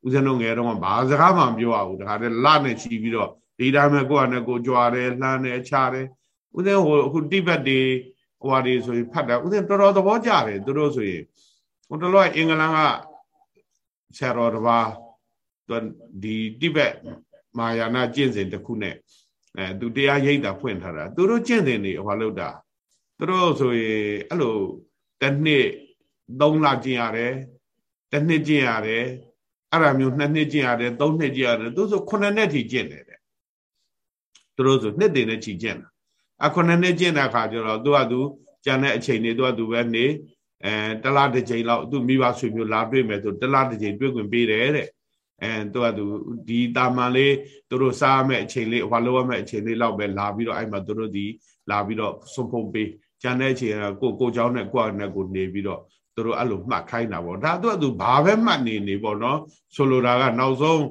ဦးဇင်းတို့ငယ်တုန်းကဘာစကားမှမပြောရဘူးဒါကြတဲ့လနဲ့ချီပြီးတော့ဒီတိုင်းပဲကိုယ့်အနေကိုကြွားတယ်လှမ်းတယ်ခြားတယ်ဦးဇင်းဟိုအခုတိဘက်တွေဟိုဟာတွေဆိုရင်ဖတ်တာဦးဇင်းတော်တော်သဘောကျတယ်သူတို့ဆိုရင်ဟိုတလောအင်္ဂလန်ကဆရာတော်တစ်ပါးဒီတိဘက်မာယာနာကျင့်စဉ်တစ်ခုနဲ့အဲသူတရားရိပ်တာဖွင့်ထားတာသူတို့ကျင့်စဉ်တွေဟောလို့တာ သူတို့ဆိုရင်အဲ့လိုတစ်နှစ်၃လကျင့်ရတယ်တစ်နှစ်ကျင့်ရတယ်အဲ့ဒါမျိုးနှစ်နှစ်ကျင့်ရတယ်သုံးနှစ်ကျင့်ရတယ်သူဆို9နှစ်ထိကျင့်တယ်တဲ့သူတို့ဆိုနှစ်တင်နဲ့ချီကျင့်တာအခုနှစ်နှစ်ကျင့်တဲ့အခါကျတော့သူကသူကြံတဲ့အချိန်တွေသူကသူပဲနေအဲတလားတစ်ချိန်လောက်သူမိဘဆွေမျိုးလာတွေ့မယ်ဆိုတလားတစ်ချိန်တွေ့ခွင့်ပေးတယ်တဲ့အဲသူကသူဒီတာမန်လေးသူတို့စားမဲ့အချိန်လေးဟွာလောက်ရမဲ့အချိန်လေးလောက်ပဲလာပြီးတော့အဲ့မှာသူတို့ဒီလာပြီးတော့စွန်ဖုံပေး ကြံတဲ့အချိန်ကကိုကိုเจ้าနဲ့ကိုယ့်နဲ့ကိုနေပြီးတော့သူတို့အဲ့လိုမှတ်ခိုင်းတာပေါ့ဒါသူကသူဘာပဲမှတ်နေနေပေါ့နော်ဆိုလိုတာကနောက်ဆုံး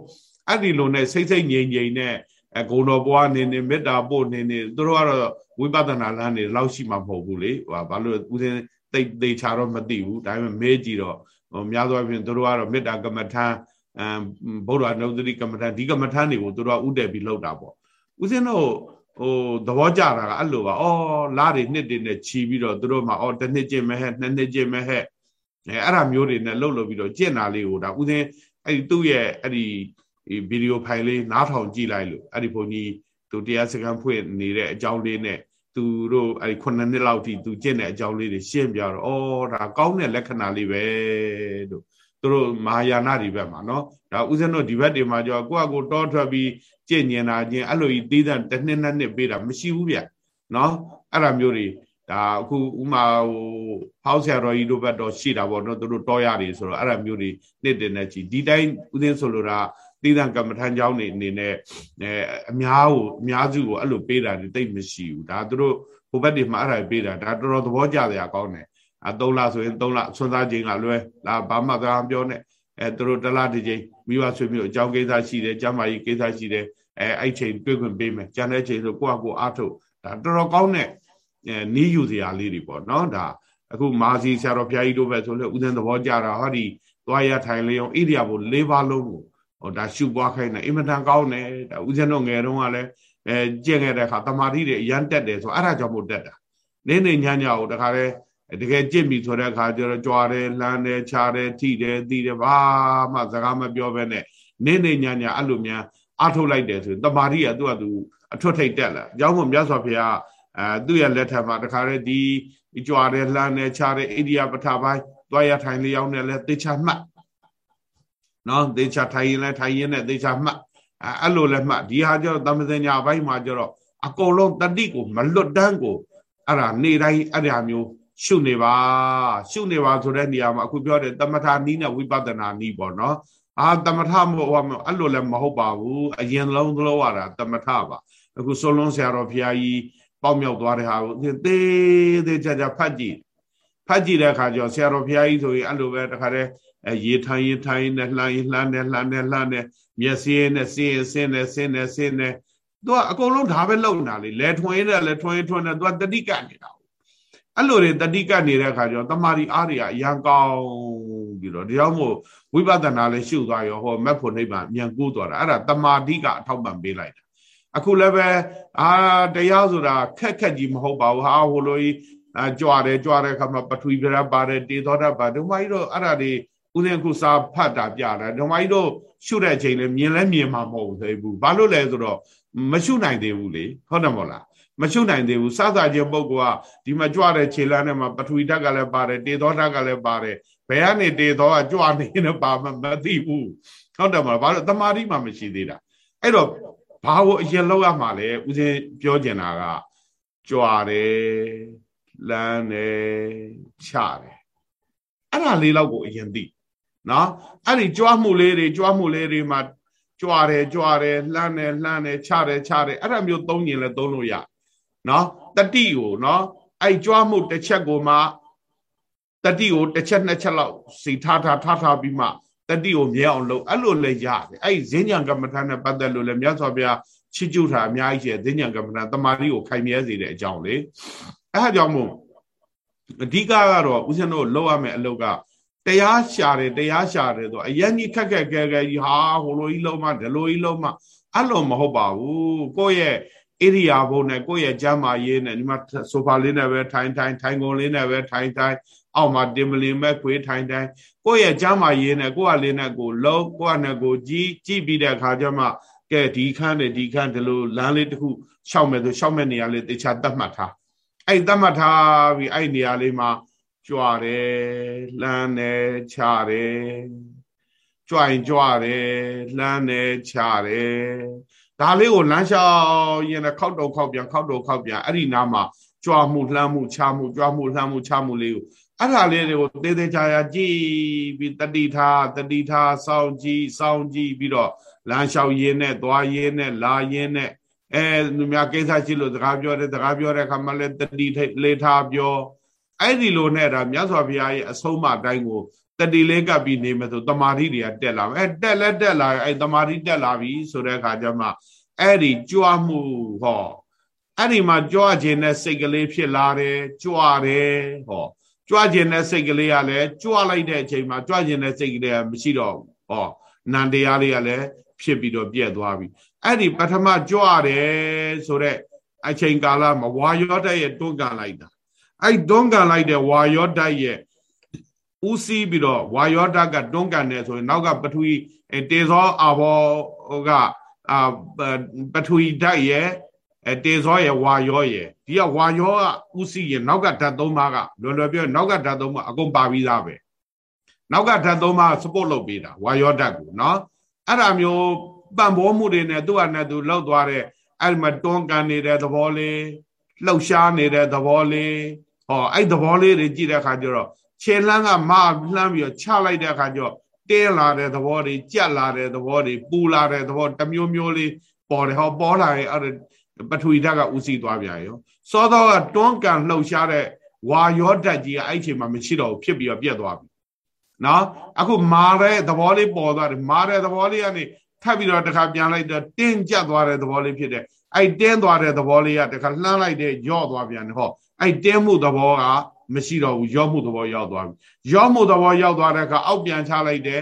အဲ့ဒီလိုနဲ့စိတ်စိတ်ငြိမ်ငြိမ်နဲ့ အဲဂုံတော်ပွားနေနေမေတ္တာပို့နေနေသူတို့ကတော့ဝိပဿနာလမ်းနေလောက်ရှိမှာမဟုတ်ဘူးလေဟိုဘာလို့ဦးစင်းသိသိချာတော့မသိဘူးဒါပေမဲ့မေးကြည့်တော့ဟိုများသောအားဖြင့်သူတို့ကတော့မေတ္တာကမ္မထာအမ်ဗုဒ္ဓနုဒတိကမ္မထာဒီကမ္မထာတွေကိုသူတို့ကဥတည်ပြီးလောက်တာပေါ့ဦးစင်းတို့ ဟိုသဘောကျတာကအဲ့လိုပါဩလားတွေနှစ်တွေနဲ့ခြီးပြီးတော့သူတို့မှဩတစ်နှစ်ကျင့်မဲ့ဟဲ့နှစ်နှစ်ကျင့်မဲ့ဟဲ့အဲအဲ့ဒါမျိုးတွေနဲ့လှုပ်လှုပ်ပြီးတော့ကျင့်တာလေးကိုဒါဦးစင်းအဲ့ဒီသူ့ရဲ့အဲ့ဒီဗီဒီယိုဖိုင်လေးနားထောင်ကြည့်လိုက်လို့အဲ့ဒီဘုန်းကြီးသူတရားစခန်းဖွင့်နေတဲ့အကြောင်းလေးနဲ့သူတို့အဲ့ဒီ9နှစ်လောက်ထိသူကျင့်တဲ့အကြောင်းလေးတွေရှင်းပြတော့ဩဒါကောင်းတဲ့လက္ခဏာလေးပဲလို့သူတို့မဟာယာနတွေဘက်မှာနော်ဒါဥစဉ်တို့ဒီဘက်တွေမှာကြောကိုယ့်အကိုတောထွက်ပြီး ကြင့်ညင်တာချင်းအဲ့လိုကြီးသီးသန့်တစ်နှစ်နှစ်နှစ်ပေးတာမရှိဘူးဗျနော်အဲ့ဒါမျိုးတွေဒါအခုဥမာဟိုဟောက်ဆရာတော်ကြီးတို့ဘက်တော့ရှိတာပေါ့နော်သူတို့တောရတယ်ဆိုတော့အဲ့ဒါမျိုးတွေနှစ်တင်နေချီဒီတိုင်းဥစဉ်ဆိုလိုတာသီးသန့်ကမ္မထမ်းเจ้าနေအနေနဲ့အဲအများကိုအများစုကိုအဲ့လိုပေးတာတိတ်မရှိဘူးဒါသူတို့ဟိုဘက်တွေမှာအဲ့ဒါပေးတာဒါတော်တော်သဘောကျစရာကောင်းတယ်အဲ3လဆိုရင်3လဆွမ်းစားခြင်းကလွဲလာဘာမှသာပြောနဲ့ အဲသူတို့တစ်လတစ်ချိန်မိဘဆွေမျိုးအကြောင်းကိစ္စရှိတယ်ကျမ်းမာရေးကိစ္စရှိတယ်အဲအဲ့ချိန်တွေ့ခွင့်ပေးမယ်ကျန်တဲ့ချိန်ဆိုကိုယ့်အကိုအားထုတ်ဒါတော်တော်ကောင်းတဲ့အဲနီးယူစရာလေးတွေပေါ့နော်ဒါအခုမာစီဆရာတော်ဘုရားကြီးတို့ပဲဆိုလို့ဥစဉ်သဘောကြတာဟောဒီသွားရထိုင်လျောင်းဣရိယာပု၄ပါးလုံးကိုဟောဒါရှုပွားခိုင်းတယ်အင်မတန်ကောင်းတယ်ဒါဥစဉ်တော့ငယ်တုန်းကလည်းအဲကျင့်ခဲ့တဲ့အခါတမာတိတွေအရန်တက်တယ်ဆိုအဲ့ဒါကြောင့်မို့တက်တာနေနေညညကိုတခါလဲ တကယ်ကြင့်ပြီဆိုတဲ့အခါကျတော့ကြွားတယ်လှမ်းတယ်ခြားတယ်ထိတယ်သီးတယ်ဘာမှစကားမပြောဘဲနဲ့နေနေညညအဲ့လိုများအထုတ်လိုက်တယ်ဆိုတမာတိကသူ့အတူအထွတ်ထိပ်တက်လာအကြောင်းမို့မြတ်စွာဘုရားအဲသူ့ရဲ့လက်ထက်မှာတခါလေဒီကြွားတယ်လှမ်းတယ်ခြားတယ်အိန္ဒိယပထပိုင်းသွားရထိုင်လျောင်းတယ်လဲတေချာမှတ်နော်တေချာထိုင်ရင်လဲထိုင်ရင်နဲ့တေချာမှတ်အဲအဲ့လိုလဲမှတ်ဒီဟာကျတော့သမစညာဘိုင်းမှာကျတော့အကုန်လုံးတတိကိုမလွတ်တန်းကိုအဲ့ဒါနေတိုင်းအဲ့ဒါမျိုး ရှုနေပါရှုနေပါဆိုတဲ့နေရာမှာအခုပြောတဲ့တမထာနီးနဲ့ဝိပဿနာနီးပေါ့နော်အာတမထမဟုတ်အဲ့လိုလည်းမဟုတ်ပါဘူးအရင်လုံးသလုံးရတာတမထပါအခုစိုးလုံးဆရာတော်ဘုရားကြီးပေါက်မြောက်သွားတဲ့ဟာကိုသေးသေးချာချာဖတ်ကြည့်ဖတ်ကြည့်တဲ့အခါကျတော့ဆရာတော်ဘုရားကြီးဆိုရင်အဲ့လိုပဲတခါတည်းအဲရေထိုင်ရေထိုင်နဲ့လှမ်းရင်လှမ်းနဲ့လှမ်းနဲ့လှမ်းနဲ့မျက်စိနဲ့စင်းစင်းနဲ့စင်းနဲ့စင်းနဲ့သူကအကုန်လုံးဒါပဲလုံတာလေလဲထွင်ရလဲထွင်ထွင်နဲ့သူကတတိကနေတာ အဲ့လိုတွေတတိကနေတဲ့အခါကျတော့တမာရီအားတွေကအရန်ကောင်းပြီးတော့ဒါကြောင့်မို့ဝိပဿနာလည်းရှုသွားရောဟောမက်ဖို့နိဗ္ဗာန်မြန်ကူးသွားတာအဲ့ဒါတမာတိကအထောက်ပံ့ပေးလိုက်တာအခုလည်းပဲအာတရားဆိုတာခက်ခက်ကြီးမဟုတ်ပါဘူးဟာဟိုလိုကြီးအာကြွားတယ်ကြွားတဲ့အခါမှာပထဝီပြရပါတယ်တေသောတာပါဒုမကြီးတို့အဲ့ဒါတွေဦးဇင်းခုစာဖတ်တာပြတာဒုမကြီးတို့ရှုတဲ့အချိန်လည်းမြင်လဲမြင်မှာမဟုတ်သေးဘူးဘာလို့လဲဆိုတော့မရှုနိုင်သေးဘူးလေဟုတ်တယ်မဟုတ်လား မရှုနိုင်သေးဘူးစသချင်းပုဂ္ဂိုလ်ကဒီမှာကြွတဲ့ခြေလမ်းထဲမှာပထဝီဓာတ်ကလည်းပါတယ်တေသောဓာတ်ကလည်းပါတယ်ဘယ်ကနေတေသောကကြွနေနေပါမမသိဘူးဟုတ်တယ်မလားဘာလို့တမာတိမှမရှိသေးတာအဲ့တော့ဘာကိုအရင်လောက်ရမှာလဲဦးဇင်းပြောကျင်တာကကြွတယ်လမ်းတယ်ချတယ်အဲ့ဒါလေးလောက်ကိုအရင်သိနော်အဲ့ဒီကြွားမှုလေးတွေကြွားမှုလေးတွေမှာကြွားတယ်ကြွားတယ်လှမ်းတယ်လှမ်းတယ်ချတယ်ချတယ်အဲ့ဒါမျိုးသုံးရင်လည်းသုံးလို့ရ နော်တတိကိုနော်အဲ့ကြွားမှုတစ်ချက်ကိုမှတတိကိုတစ်ချက်နှစ်ချက်လောက်စီထားထားထားထားပြီးမှတတိကိုမြဲအောင်လုပ်အဲ့လိုလည်းရတယ်အဲ့ဈဉ္ဉံကမ္မထာနဲ့ပတ်သက်လို့လည်းမြတ်စွာဘုရားချစ်ကျူတာအများကြီးရှိတယ်ဈဉ္ဉံကမ္မထာတမာတိကိုခိုင်မြဲစေတဲ့အကြောင်းလေအဲ့ဒါကြောင့်မို့အဓိကကတော့ဦးဇင်းတို့လောက်ရမယ့်အလုပ်ကတရားရှာတယ်တရားရှာတယ်ဆိုအရင်ကြီးခက်ခက်ခဲခဲကြီးဟာဟိုလိုကြီးလုံးမဒီလိုကြီးလုံးမအဲ့လိုမဟုတ်ပါဘူးကိုယ့်ရဲ့ ဣရိယာပုနဲ့ကိုယ့်ရဲ့ကျမ်းမာရေးနဲ့ဒီမှာဆိုဖာလေးနဲ့ပဲထိုင်ထိုင်ထိုင်ကုန်လေးနဲ့ပဲထိုင်ထိုင်အောက်မှာတင်မလင်မဲ့ခွေးထိုင်ထိုင်ကိုယ့်ရဲ့ကျမ်းမာရေးနဲ့ကိုယ့်အလေးနဲ့ကိုလုံးကိုယ့်အနဲ့ကိုကြီးကြည့်ပြီးတဲ့အခါကျမှကဲဒီခန်းနဲ့ဒီခန်းဒီလိုလမ်းလေးတစ်ခုရှောက်မယ်ဆိုရှောက်မဲ့နေရာလေးတေချာတတ်မှတ်ထားအဲ့တတ်မှတ်ထားပြီးအဲ့နေရာလေးမှာကြွတယ်လှမ်းတယ်ချတယ်ကြွရင်ကြွတယ်လှမ်းတယ်ချတယ် ဒါလေးကိုလမ်းလျှောက်ရင်လည်းခောက်တော့ခောက်ပြန်ခောက်တော့ခောက်ပြန်အဲ့ဒီနားမှာကြွမှုလှမ်းမှုချမှုကြွမှုလှမ်းမှုချမှုလေးကိုအဲ့ဒါလေးတွေကိုတေးသေးချာချာကြည့်ပြီးတတိထားတတိထားစောင့်ကြည့်စောင့်ကြည့်ပြီးတော့လမ်းလျှောက်ရင်းနဲ့သွားရင်းနဲ့လာရင်းနဲ့အဲလူများကိစ္စရှိလို့စကားပြောတယ်စကားပြောတဲ့အခါမှာလည်းတတိလေးထားပြောအဲ့ဒီလိုနဲ့ဒါမြတ်စွာဘုရားရဲ့အဆုံးအမတိုင်းကို တတိလေးကပ်ပြီးနေမယ်ဆိုတမာတိတွေကတက်လာမယ်အဲတက်လက်တက်လာအဲ့တမာတိတက်လာပြီဆိုတဲ့အခါကျမှအဲ့ဒီကြွမှုဟောအဲ့ဒီမှာကြွခြင်းတဲ့စိတ်ကလေးဖြစ်လာတယ်ကြွတယ်ဟောကြွခြင်းတဲ့စိတ်ကလေးကလည်းကြွလိုက်တဲ့အချိန်မှာကြွခြင်းတဲ့စိတ်ကလေးကမရှိတော့ဘူးဟောနန္တရားလေးကလည်းဖြစ်ပြီးတော့ပြက်သွားပြီအဲ့ဒီပထမကြွတယ်ဆိုတော့အချိန်ကာလမှာဝါယောတရဲ့တွန်းကန်လိုက်တာအဲ့တွန်းကန်လိုက်တဲ့ဝါယောတရဲ့ ဥစည်းပြီးတော့ဝါယောတကတွန်းကန်တယ်ဆိုရင်နောက်ကပထဝီတေဇောအာဘောကအာပထဝီဓာတ်ရဲ့အဲတေဇောရဲ့ဝါယောရဲ့ဒီကဝါယောကဥစည်းရင်နောက်ကဓာတ်သုံးပါးကလွယ်လွယ်ပြောနောက်ကဓာတ်သုံးပါးအကုန်ပါပြီးသားပဲနောက်ကဓာတ်သုံးပါး support လုပ်ပေးတာဝါယောဓာတ်ကိုနော်အဲ့ဒါမျိုးပံ့ပိုးမှုတွေနဲ့သူ့ဟာနဲ့သူလှုပ်သွားတဲ့အဲ့မှာတွန်းကန်နေတဲ့သဘောလေးလှုပ်ရှားနေတဲ့သဘောလေးဟောအဲ့သဘောလေးတွေကြည့်တဲ့အခါကျတော့ ခြေလှမ်းကမလှမ်းပြီးတော့ချလိုက်တဲ့အခါကျတော့တင်းလာတဲ့သဘောတွေကြက်လာတဲ့သဘောတွေပူလာတဲ့သဘောတမျိုးမျိုးလေးပေါ်တယ်ဟောပေါ်လာရင်အဲ့ပထဝီဓာတ်ကဥစီသွားပြန်ရောစောသောကတွန်းကန်လှုပ်ရှားတဲ့ဝါယောဓာတ်ကြီးကအဲ့အချိန်မှာမရှိတော့ဘူးဖြစ်ပြီးတော့ပြတ်သွားပြီနော်အခုမာတဲ့သဘောလေးပေါ်သွားတယ်မာတဲ့သဘောလေးကနေထပ်ပြီးတော့တစ်ခါပြန်လိုက်တော့တင်းကျပ်သွားတဲ့သဘောလေးဖြစ်တယ်အဲ့တင်းသွားတဲ့သဘောလေးကတစ်ခါလှမ်းလိုက်တဲ့ယော့သွားပြန်တယ်ဟောအဲ့တင်းမှုသဘောက မရှိတော့ဘူးယော့မှုသဘောရောက်သွားပြီယော့မှုသဘောရောက်သွားတဲ့အခါအောက်ပြန်ချလိုက်တယ်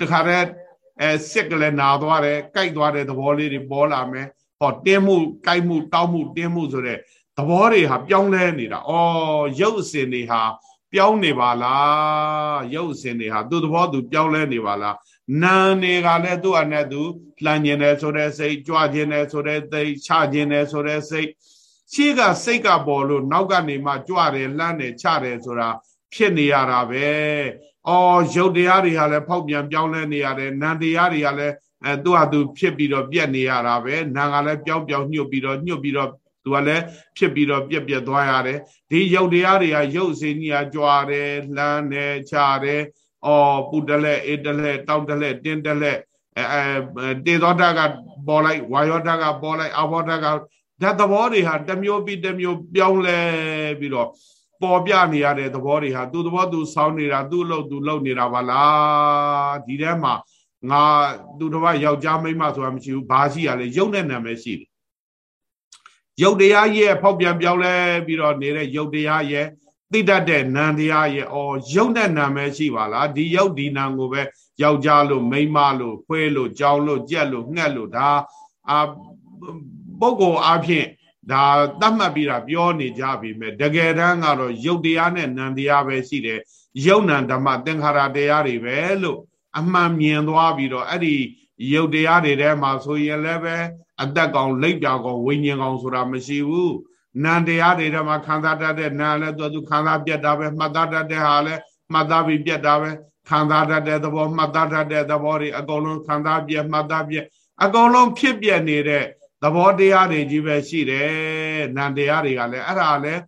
တခါတည်းအဲစစ်ကလေးနာသွားတယ်ကြိုက်သွားတဲ့သဘောလေးတွေပေါ်လာမယ်ဟောတင်းမှုကြိုက်မှုတောက်မှုတင်းမှုဆိုတဲ့သဘောတွေဟာပြောင်းလဲနေတာဩရုပ်အစဉ်တွေဟာပြောင်းနေပါလားရုပ်အစဉ်တွေဟာသူ့သဘောသူပြောင်းလဲနေပါလားနာတွေကလည်းသူ့အနဲ့သူလှန်ကျင်တယ်ဆိုတဲ့စိတ်ကြွကျင်တယ်ဆိုတဲ့စိတ်ချကျင်တယ်ဆိုတဲ့စိတ် ရှေ့ကစိတ်ကပေါ်လို့နောက်ကနေမှကြွတယ်လှမ်းတယ်ချတယ်ဆိုတာဖြစ်နေရတာပဲ။အော်ရုပ်တရားတွေဟာလည်းဖောက်ပြန်ပြောင်းလဲနေရတယ်။နာမ်တရားတွေကလည်းအဲသူ့ဟာသူဖြစ်ပြီးတော့ပြက်နေရတာပဲ။နာမ်ကလည်းပြောင်းပြောင်းညှုပ်ပြီးတော့ညှုပ်ပြီးတော့သူကလည်းဖြစ်ပြီးတော့ပြက်ပြက်သွားရတယ်။ဒီရုပ်တရားတွေကရုပ်စင်းကြီးကကြွားတယ်လှမ်းတယ်ချတယ်။အော်ပူတလဲအေးတလဲတောက်တလဲတင်းတလဲအဲတေသောဓာတ်ကပေါ်လိုက်ဝါယောဓာတ်ကပေါ်လိုက်အဘောဓာတ်က ဓာတ်သဘောတွေဟာတစ်မျိုးပြီးတစ်မျိုးပြောင်းလဲပြီးတော့ပေါ်ပြနေရတဲ့သဘောတွေဟာသူ့သဘောသူစောင်းနေတာသူ့လို့သူလုပ်နေတာပါလားဒီထဲမှာငါသူတစ်ပါးယောက်ျားမိန်းမဆိုတာမရှိဘူးဘာရှိရလဲရုပ်နဲ့နာမည်ရှိတယ်ရုပ်တရားရဲ့ဖောက်ပြန်ပြောင်းလဲပြီးတော့နေတဲ့ရုပ်တရားရဲ့သိတတ်တဲ့နာမ်တရားရဲ့အော်ရုပ်နဲ့နာမည်ရှိပါလားဒီရုပ်ဒီနာမ်ကိုပဲယောက်ျားလို့မိန်းမလို့ခွဲလို့ကြောင်းလို့ကြက်လို့ငှက်လို့ဒါအာ ပုဂ္ဂိုလ်အဖြစ်ဒါသတ်မှတ်ပြီးတာပြောနေကြပြီမဲ့တကယ်တမ်းကတော့ယုတ်တရားနဲ့နံတရားပဲရှိတယ်ယုတ်နံဓမ္မသင်္ခါရတရားတွေပဲလို့အမှန်မြင်သွားပြီးတော့အဲ့ဒီယုတ်တရားတွေထဲမှာဆိုရင်လည်းပဲအသက်ကောင်လိပ်ပြကောင်ဝိညာဉ်ကောင်ဆိုတာမရှိဘူးနံတရားတွေထဲမှာခံစားတတ်တဲ့နာလည်းသူသူခံစားပြတ်တာပဲမှတ်သားတတ်တဲ့ဟာလည်းမှတ်သားပြီးပြတ်တာပဲခံစားတတ်တဲ့သဘောမှတ်သားတတ်တဲ့သဘောတွေအကုန်လုံးခံစားပြတ်မှတ်သားပြတ်အကုန်လုံးဖြစ်ပြနေတဲ့ သဘောတရားတွေကြီးပဲရှိတယ်နံတရားတွေကလည်းအဲ့ဒါလည်း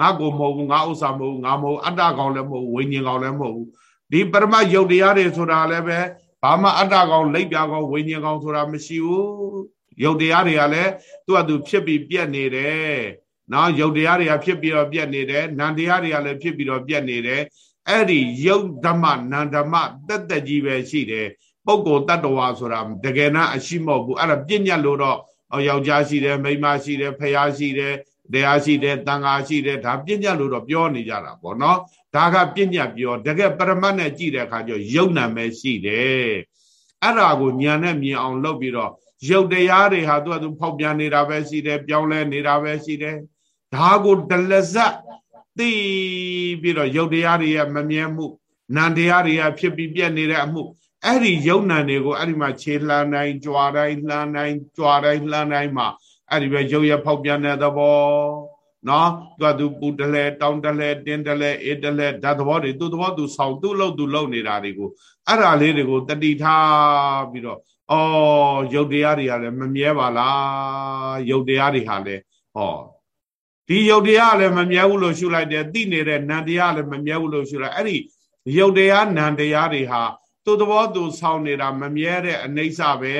ငါကိုမဟုတ်ဘူးငါဥစ္စာမဟုတ်ဘူးငါမဟုတ်အတ္တကောင်လည်းမဟုတ်ဝိညာဉ်ကောင်လည်းမဟုတ်ဘူးဒီပရမယုတ်တရားတွေဆိုတာလည်းပဲဘာမှအတ္တကောင်လိပ်ပြကောင်ဝိညာဉ်ကောင်ဆိုတာမရှိဘူးယုတ်တရားတွေကလည်းသူ့အတူဖြစ်ပြီးပြက်နေတယ်နော်ယုတ်တရားတွေကဖြစ်ပြီးတော့ပြက်နေတယ်နံတရားတွေကလည်းဖြစ်ပြီးတော့ပြက်နေတယ်အဲ့ဒီယုတ်ဓမ္မနံဓမ္မတက်တက်ကြီးပဲရှိတယ်ပုဂ္ဂိုလ်တ attva ဆိုတာတကယ်နာအရှိမဟုတ်ဘူးအဲ့ဒါပြည့်ညတ်လို့တော့ ယောက်ျားရှိတယ်မိန်းမရှိတယ်ဖယားရှိတယ်တရားရှိတယ်တန်ခါရှိတယ်ဒါပြညတ်လို့တော့ပြောနေကြတာပေါ့နော်ဒါကပြညတ်ပြောတကယ်ပရမတ်နဲ့ကြည့်တဲ့အခါကျယုံနာမဲရှိတယ်အဲ့ဒါကိုညာနဲ့မြင်အောင်လုပ်ပြီးတော့ယုတ်တရားတွေဟာသူကသူဖောက်ပြန်နေတာပဲရှိတယ်ပြောင်းလဲနေတာပဲရှိတယ်ဒါကိုဒလဇတ်သိပြီးတော့ယုတ်တရားတွေရဲ့မမြဲမှုနံတရားတွေကဖြစ်ပြီးပြက်နေတဲ့အမှု အဲ့ဒီယုံနံတွေကိုအဲ့ဒီမှာခြေလှမ်းတိုင်းကြွားတိုင်းလှမ်းတိုင်းကြွားတိုင်းလှမ်းတိုင်းမှာအဲ့ဒီပဲရုပ်ရဖောက်ပြန်တဲ့သဘောနော်သူကသူပူတလဲတောင်းတလဲတင်းတလဲအေးတလဲဓာတ်သဘောတွေသူ့သဘောသူဆောင်သူ့လို့သူလုံနေတာတွေကိုအဲ့ဒါလေးတွေကိုတတိထားပြီးတော့အော်ရုပ်တရားတွေကလည်းမမြဲပါလားရုပ်တရားတွေဟာလည်းဟောဒီရုပ်တရားလည်းမမြဲဘူးလို့ရှုလိုက်တယ်သိနေတဲ့နံတရားလည်းမမြဲဘူးလို့ရှုလိုက်အဲ့ဒီရုပ်တရားနံတရားတွေဟာ သူ့သဘောသူဆောင်းနေတာမမြဲတဲ့အနိစ္စပဲ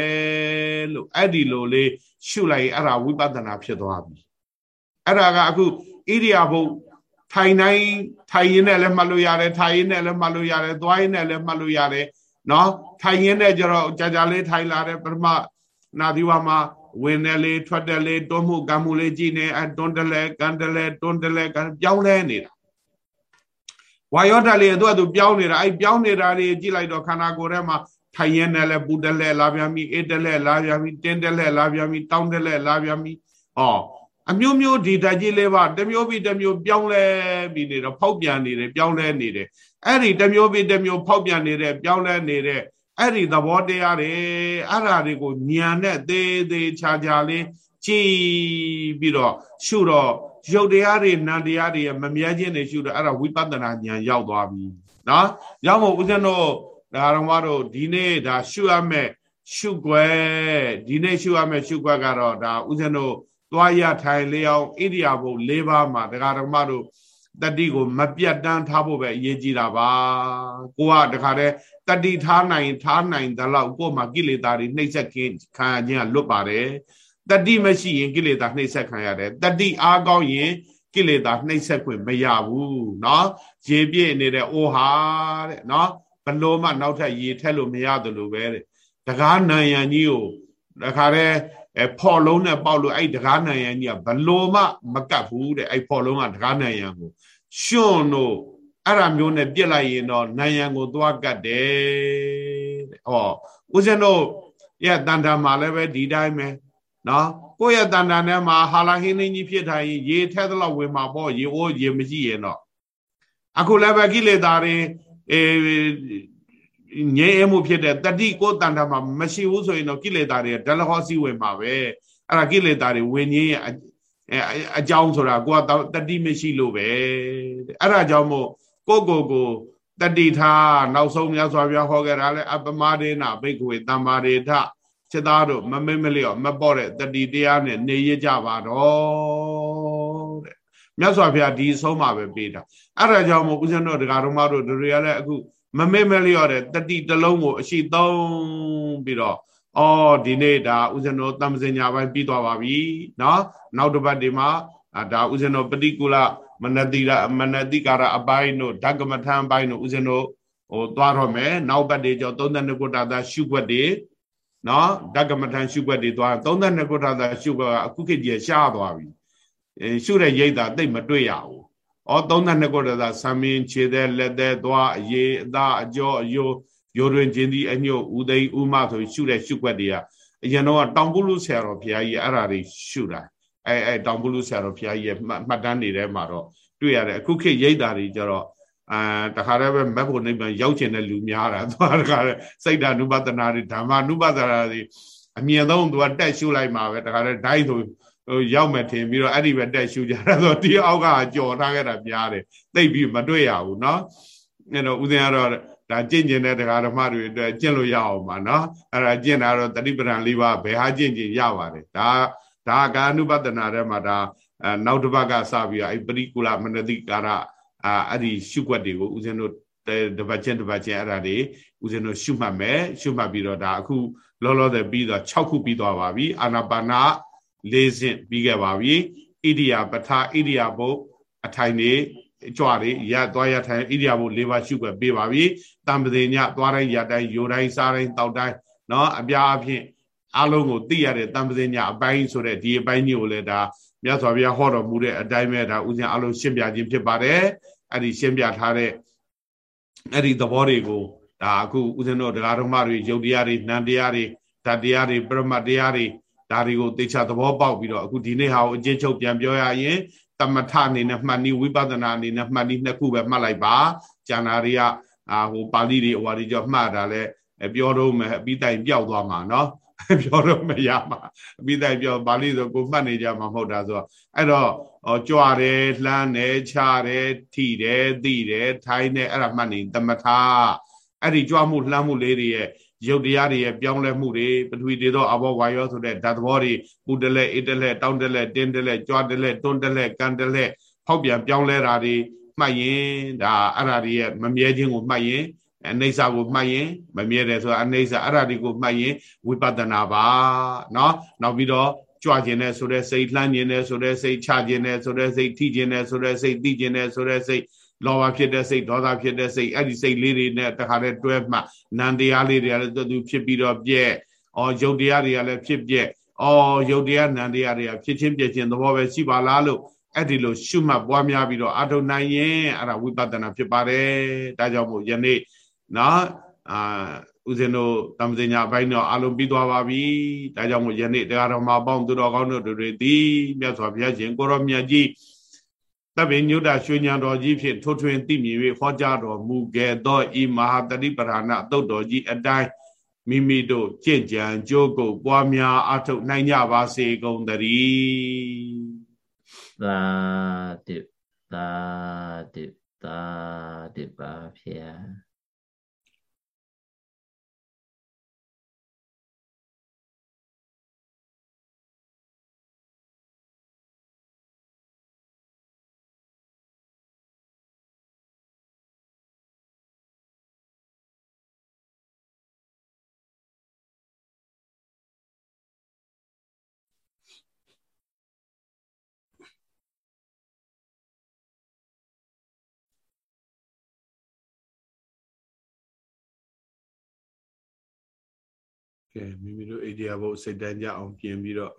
လို့အဲ့ဒီလိုလေးရှုလိုက်အဲ့ဒါဝိပဿနာဖြစ်သွားပြီအဲ့ဒါကအခုဣရိယာပုတ်ထိုင်တိုင်းထိုင်ရင်းနဲ့လည်းမှတ်လို့ရတယ်ထိုင်ရင်းနဲ့လည်းမှတ်လို့ရတယ်သွားရင်းနဲ့လည်းမှတ်လို့ရတယ်နော်ထိုင်ရင်းနဲ့ကျတော့ကြာကြာလေးထိုင်လာတယ်ပထမနာသီဝမှာဝင်တယ်လေထွက်တယ်လေတွန်းမှုကံမှုလေးကြည့်နေအတွန်းတယ်လေကန်တယ်လေတွန်းတယ်လေကန်ပြောင်းလဲနေတာ ဝါယောဓာတ်လေးသူကသူပြောင်းနေတာအဲ့ပြောင်းနေတာလေးကြည့်လိုက်တော့ခန္ဓာကိုယ်ထဲမှာထိုင်ရင်လည်းပူတယ်လေလာပြန်ပြီအေးတယ်လေလာပြန်ပြီတင်းတယ်လေလာပြန်ပြီတောင်းတယ်လေလာပြန်ပြီဟောအမျိုးမျိုးဒီဓာတ်ကြီးလေးပါတမျိုးပြီးတမျိုးပြောင်းလဲပြီးနေတော့ဖောက်ပြန်နေတယ်ပြောင်းလဲနေတယ်အဲ့ဒီတမျိုးပြီးတမျိုးဖောက်ပြန်နေတဲ့ပြောင်းလဲနေတဲ့အဲ့ဒီသဘောတရားတွေအဲ့ဓာတွေကိုညံနဲ့သေးသေးချာချာလေးကြည်ပြီးတော့ရှုတော့ ရုပ်တရားတွေနာမ်တရားတွေမမြဲခြင်းတွေရှုတော့အဲ့ဒါဝိပဿနာဉာဏ်ရောက်သွားပြီနော်ရောက်မို့ဦးဇင်းတို့ဒါတော်မတို့ဒီနေ့ဒါရှုရမယ်ရှုွယ်ဒီနေ့ရှုရမယ်ရှုွယ်ကတော့ဒါဦးဇင်းတို့သွားရထိုင်လျောင်းဣရိယာပုတ်၄ပါးမှာတရားတော်မတို့တတိကိုမပြတ်တန်းထားဖို့ပဲအရေးကြီးတာပါကိုကတခါတည်းတတိထားနိုင်ထားနိုင်သလောက်ကို့မှာကိလေသာတွေနှိမ့်ဆက်ခြင်းခံရခြင်းကလွတ်ပါတယ် တတိမရှိရင်ကိလေသာနှိမ့်ဆက်ခံရတယ်တတိအားကောင်းရင်ကိလေသာနှိမ့်ဆက်ခွင့်မရဘူးเนาะရေပြည့်နေတဲ့အိုဟာတဲ့เนาะဘလို့မှနောက်ထပ်ရေထက်လို့မရတယ်လို့ပဲတဲ့တကားနံရံကြီးကိုတခါတည်းအဲဖော်လုံးနဲ့ပေါက်လို့အဲ့တကားနံရံကြီးကဘလို့မှမကတ်ဘူးတဲ့အဲ့ဖော်လုံးကတကားနံရံကိုရှင်တို့အဲ့ဒါမျိုးနဲ့ပြစ်လိုက်ရင်တော့နံရံကိုသွားကတ်တယ်တဲ့ဟောဦးဇင်းတို့ရဲ့တန်တာမှာလည်းပဲဒီတိုင်းပဲ နော်ကိုယ့်ရဲ့တန်တာထဲမှာဟာလာဟင်းနေကြီးဖြစ်ထားရင်ရေထဲသလောက်ဝင်မှာပေါ့ရေအိုးရေမရှိရင်တော့အခုလည်းပဲကိလေသာတွေအဲငြိမ်းမှုဖြစ်တဲ့တတိကိုတန်တာမှာမရှိဘူးဆိုရင်တော့ကိလေသာတွေဒလဟောစီဝင်မှာပဲအဲ့ဒါကိလေသာတွေဝင်ငြိမ်းအကြောင်းဆိုတာကိုကတတိမရှိလို့ပဲအဲ့ဒါကြောင့်မို့ကိုကိုကိုတတိထားနောက်ဆုံးမြတ်စွာဘုရားဟောခဲ့တာလဲအပမဒေနာဘိက္ခွေတမ္မာရေထ စိတ်သားတို့မမိတ်မလျော့မပေါ့တဲ့တတိတရားနဲ့နေရကြပါတော့တဲ့မြတ်စွာဘုရားဒီဆုံးမှာပဲပေးတာအဲ့ဒါကြောင့်မို့ဦးဇင်းတို့ဒကာတော်မတို့တို့ရလည်းအခုမမိတ်မလျော့တဲ့တတိတလုံးကိုအရှိသုံးပြီးတော့အော်ဒီနေ့ဒါဦးဇင်းတို့တမ္ပဇင်ညာပိုင်းပြီးသွားပါပြီเนาะနောက်တစ်ပတ်ဒီမှာဒါဦးဇင်းတို့ပฏิကူလမနတိရမနတိကာရအပိုင်းတို့ဓကမထံအပိုင်းတို့ဦးဇင်းတို့ဟိုသွားတော့မယ်နောက်ပတ်တွေကျော်32ခုတာသာရှုွက်တွေ နော်ဓကမထံရှုွက်တွေသွား32ခုတာသာရှုွက်ကအခုခေတ်ကြီးရှားသွားပြီအဲရှုတဲ့ရိတ်တာတိတ်မတွေ့ရဘူးဩ32ခုတာသာဆံမင်းခြေတဲ့လက်တဲ့သွားအရေးအသားအကျော်အယိုးရိုးတွင်ခြင်းဒီအညွတ်ဥသိဥမဆိုရှုတဲ့ရှုွက်တွေကအရင်တော့တောင်ပုလူဆရာတော်ဘုရားကြီးအဲ့ဓာတွေရှုတာအဲအဲတောင်ပုလူဆရာတော်ဘုရားကြီးရဲ့မှတ်တမ်းတွေထဲမှာတော့တွေ့ရတယ်အခုခေတ်ရိတ်တာတွေကြတော့ အာတခါတည်းပဲမက်ဖို့နိဗ္ဗာန်ရောက်ကျင်တဲ့လူများတာသွားတခါတည်းစိတ်ဓာနုပဒနာတွေဓမ္မနုပဒနာတွေအမြင်ဆုံးသူကတက်ရှုလိုက်မှာပဲတခါတည်းဒိုင်းဆိုဟိုရောက်မယ်ထင်ပြီးတော့အဲ့ဒီပဲတက်ရှုကြတာဆိုဒီအောက်ကကြော်ထားခဲ့တာများတယ်သိပြီးမတွေ့ရဘူးเนาะအဲ့တော့ဦးဇင်းကတော့ဒါကျင့်ကျင်တဲ့တရားဓမ္မတွေအတွက်ကျင့်လို့ရအောင်ပါเนาะအဲ့ဒါကျင့်တာတော့တတိပဒံ၄ပါးဘယ်ဟာကျင့်ကျင်ရပါတယ်ဒါဒါကာနုပဒနာထဲမှာဒါနောက်တစ်ပတ်ကစပြီးတော့အဲ့ပရိကုလမနတိကာရ အာအဲ့ဒီရှုွက်တွေကိုဦးဇင်းတို့တပတ်ချင်းတပတ်ချင်းအဲ့ဒါတွေဦးဇင်းတို့ရှုမှတ်မယ်ရှုမှတ်ပြီးတော့ဒါအခုလောလောဆယ်ပြီးတော့6ခုပြီးသွားပါပြီအာနာပါနာ၄ဆင့်ပြီးခဲ့ပါပြီဣရိယာပထဣရိယာပုတ်အထိုင်နေကြွတွေရသွားရထိုင်ဣရိယာပုတ်၄ပါးရှုွက်ပေးပါပြီတံပတိညသွားတိုင်းရတိုင်းယူတိုင်းစားတိုင်းတောက်တိုင်းเนาะအပြားအဖြစ်အလုံးကိုသိရတဲ့တံပတိညအပိုင်းဆိုတဲ့ဒီအပိုင်းကြီးကိုလည်းဒါမြတ်စွာဘုရားဟောတော်မူတဲ့အတိုင်းပဲဒါဥစဉ်အလုံးရှင်းပြခြင်းဖြစ်ပါတယ် အဲ့ဒီရှင်းပြထားတဲ့အဲ့ဒီသဘောတွေကိုဒါအခုဥစဉ်တော်တရားတော်မတွေယုတ်တရားတွေနံတရားတွေဓာတ်တရားတွေပရမတ်တရားတွေဒါတွေကိုသိချသဘောပေါက်ပြီးတော့အခုဒီနေ့ဟာကိုအချင်းချုပ်ပြန်ပြောရရင်တမထအနေနဲ့မှတ်နည်းဝိပဿနာအနေနဲ့မှတ်နည်းနှစ်ခုပဲမှတ်လိုက်ပါကျန်တာတွေကအာဟိုပါဠိတွေအဝါတွေကြောမှတ်တာလဲပြောတော့မယ်အပြီးတိုင်ပျောက်သွားမှာเนาะပြောတော့မရမှာအပြီးတိုင်ပြောပါဠိဆိုကိုမှတ်နေကြမှာမဟုတ်တာဆိုတော့အဲ့တော့ ကြွတယ်လှမ်းတယ်ခြားတယ်ထိတယ်သိတယ်ထိုင်းတယ်အဲ့ဒါမှတ်နေတမထအဲ့ဒီကြွမှုလှမ်းမှုလေးတွေရဲ့ရုပ်တရားတွေရဲ့ပြောင်းလဲမှုတွေပထဝီတေသောအဘောဝါယောဆိုတဲ့ဓာတ်သဘောတွေပူတလဲအေးတလဲတောင်းတလဲတင်းတလဲကြွတလဲတွန်းတလဲကန်တလဲဖောက်ပြန်ပြောင်းလဲတာတွေမှတ်ရင်ဒါအဲ့ဒါတွေရဲ့မမြဲခြင်းကိုမှတ်ရင်အနေစာကိုမှတ်ရင်မမြဲတယ်ဆိုတာအနေစာအဲ့ဒါတွေကိုမှတ်ရင်ဝိပဿနာပါเนาะနောက်ပြီးတော့ ကြွခြင်းနဲ့ဆိုတဲ့စိတ်လှမ်းခြင်းနဲ့ဆိုတဲ့စိတ်ချခြင်းနဲ့ဆိုတဲ့စိတ်ထိခြင်းနဲ့ဆိုတဲ့စိတ်သိခြင်းနဲ့ဆိုတဲ့စိတ်လောဘဖြစ်တဲ့စိတ်ဒေါသဖြစ်တဲ့စိတ်အဲ့ဒီစိတ်လေးတွေနဲ့တခါတည်းတွဲမှနံတရားလေးတွေကလည်းသူဖြစ်ပြီးတော့ပြဲဩယုတ်တရားတွေကလည်းဖြစ်ပြက်အော်ယုတ်တရားနံတရားတွေကဖြစ်ချင်းပြည့်ချင်းသဘောပဲရှိပါလားလို့အဲ့ဒီလိုရှုမှတ်ပွားများပြီးတော့အာထုံနိုင်ရင်အဲ့ဒါဝိပဿနာဖြစ်ပါတယ်ဒါကြောင့်မို့ယနေ့နော်အာ ဦးဇင်းတို့တမ္ပဇညာအပိုင်းတော့အလုံးပြီးသွားပါပြီဒါကြောင့်မို့ယနေ့တရားတော်မှာပေါင်းသူတော်ကောင်းတို့တွေသည်မြတ်စွာဘုရားရှင်ကိုရောမြတ်ကြီးတပ်ပင်ညုတရွှေညံတော်ကြီးဖြင့်ထိုးထွင်းသိမြင်၍ဟောကြားတော်မူခဲ့သောဤမဟာတတိပဌာနသုတ်တော်ကြီးအတိုင်းမိမိတို့ကြင့်ကြံကြိုးကိုပွားများအထုတ်နိုင်ကြပါစေကုန်သတည်းသာတိသာတိသာတိပါဖျား ကဲမိမိတို့အိဒီယာဘုတ်စိတ်တန်းကြအောင်ပြင်ပြီးတော့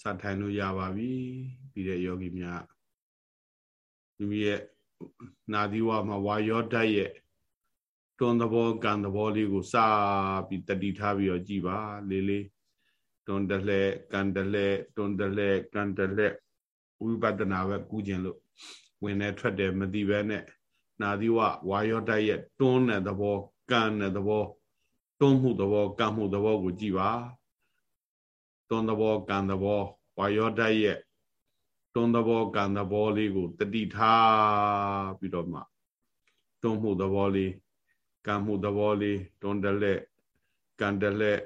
စထိုင်လို့ရပါပြီပြီးတဲ့ယောဂီများမိမိရဲ့နာသီဝမှာဝါယောဓာတ်ရဲ့တွန်းသဘောကံသဘောလေးကိုစပြီးတတိထားပြီးတော့ကြည်ပါလေးလေးတွန်းတလဲကံတလဲတွန်းတလဲကံတလဲဝိပဿနာပဲကူးခြင်းလို့ဝင်နေထွက်တယ်မသိပဲနဲ့နာသီဝဝါယောဓာတ်ရဲ့တွန်းတဲ့သဘောကံတဲ့သဘော တွန်းမှုသဘောကံမှုသဘောကိုကြည့်ပါတွန်းသဘောကံသဘောဝါယောဓာတ်ရဲ့တွန်းသဘောကံသဘောလေးကိုတတိထားပြီးတော့မှတွန်းမှုသဘောလေးကံမှုသဘောလေးတွန်းတလက်ကံတလက်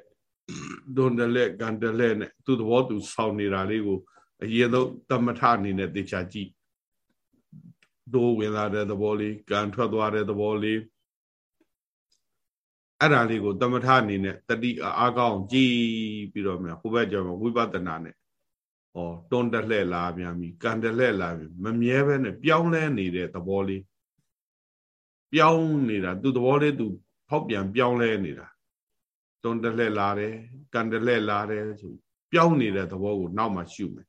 တွန်းတလက်ကံတလက်နဲ့သူ့သဘောသူဆောင်းနေတာလေးကိုအရင်ဆုံးသမထအနေနဲ့သိချာကြည့်ဒိုးဝင်လာတဲ့သဘောလေးကံထွက်သွားတဲ့သဘောလေး အဲ့ဒါလေးကိုတမထအနေနဲ့တတိအားကောင်းကြည်ပြီးတော့မြဟိုဘက်ကျတော့ဝိပဿနာနဲ့ဩတွန်းတလှဲ့လာပြန်ပြီကံတလှဲ့လာပြီမမြဲပဲနဲ့ပြောင်းလဲနေတဲ့သဘောလေးပြောင်းနေတာသူသဘောလေးသူဖောက်ပြန်ပြောင်းလဲနေတာတွန်းတလှဲ့လာတယ်ကံတလှဲ့လာတယ်ဆိုပြောင်းနေတဲ့သဘောကိုနောက်မှရှုမယ်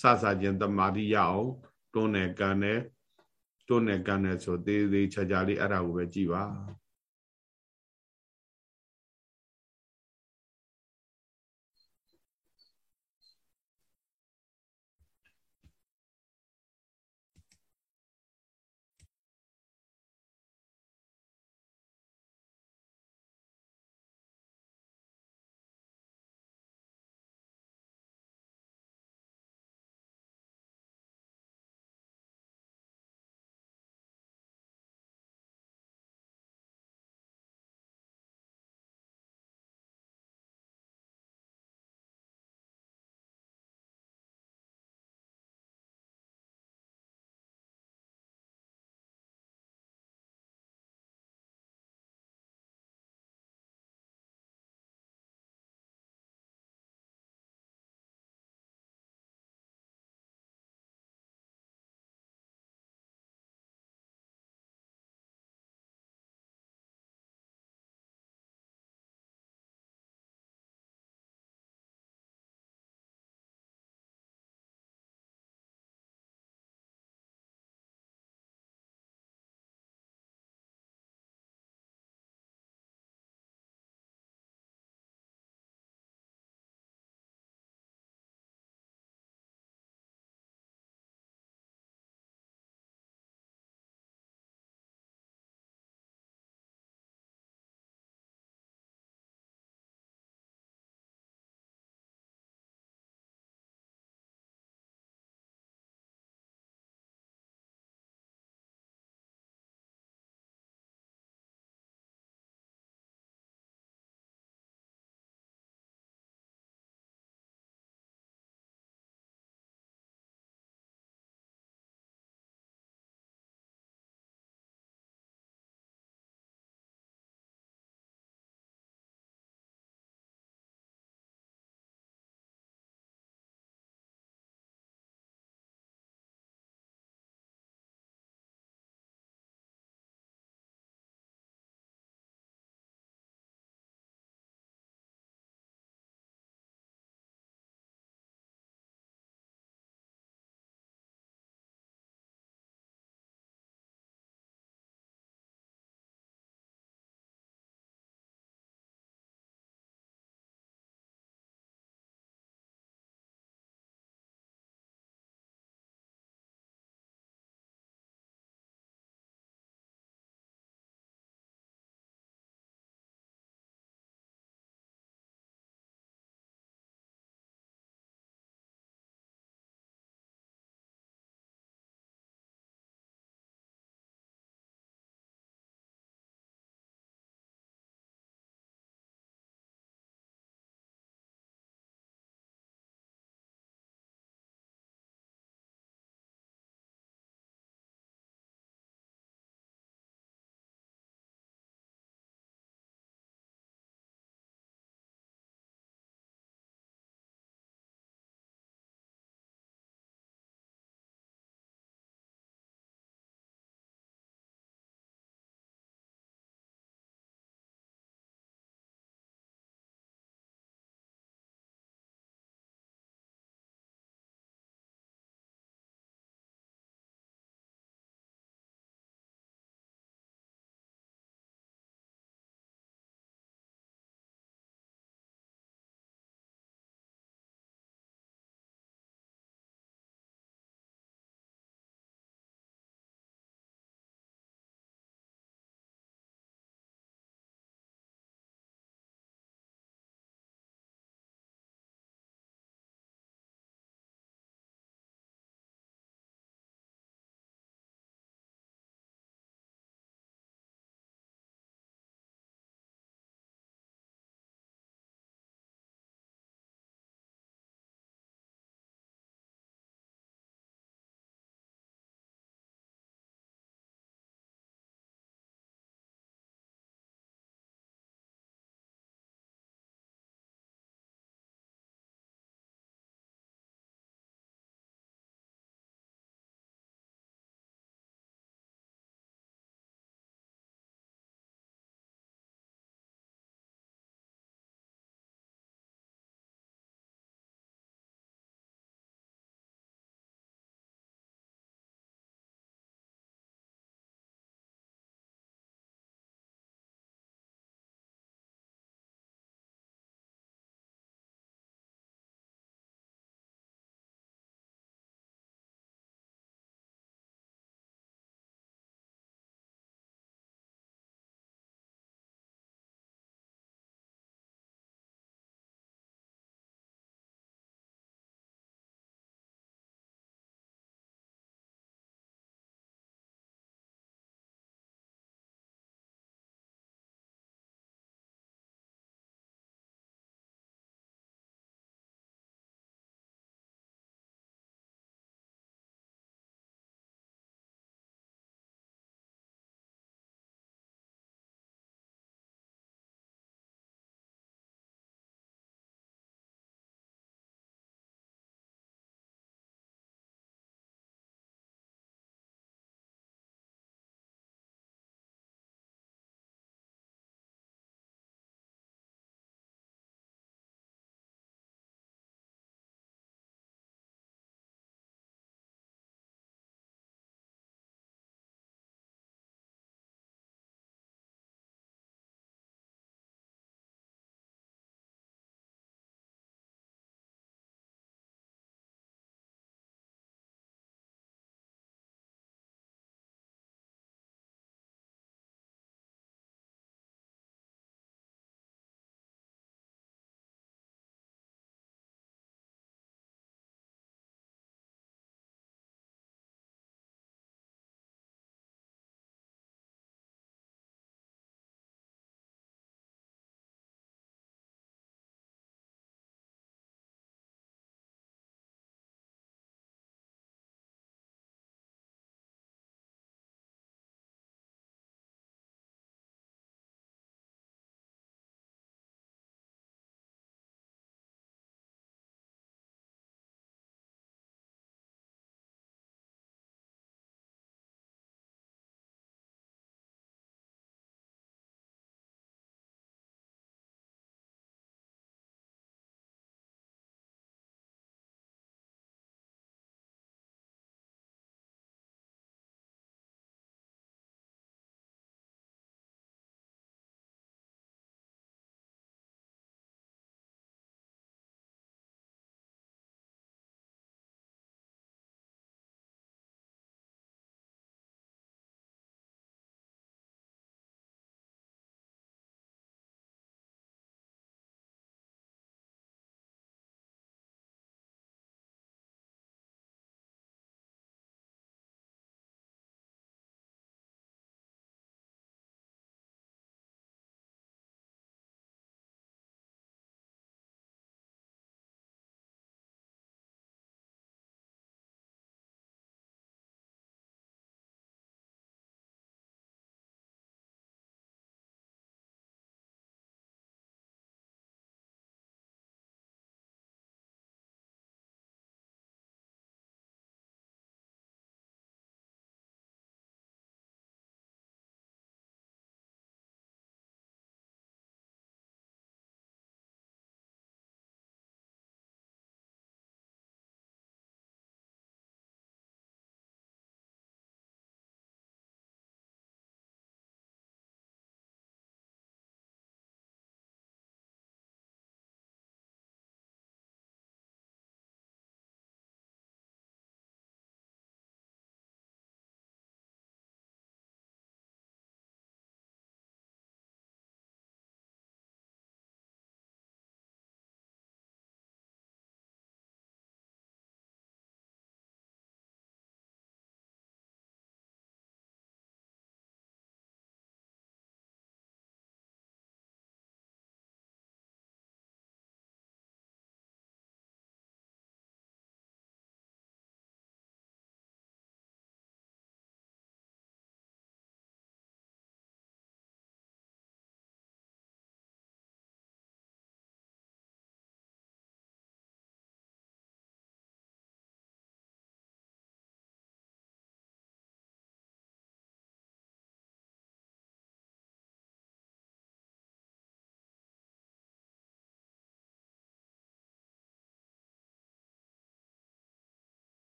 စစချင်းတမာတိရအောင်တွန်းနဲ့ကံနဲ့တွန်းနဲ့ကံနဲ့ဆိုသေးသေးချာချာလေးအဲ့ဒါကိုပဲကြည်ပါ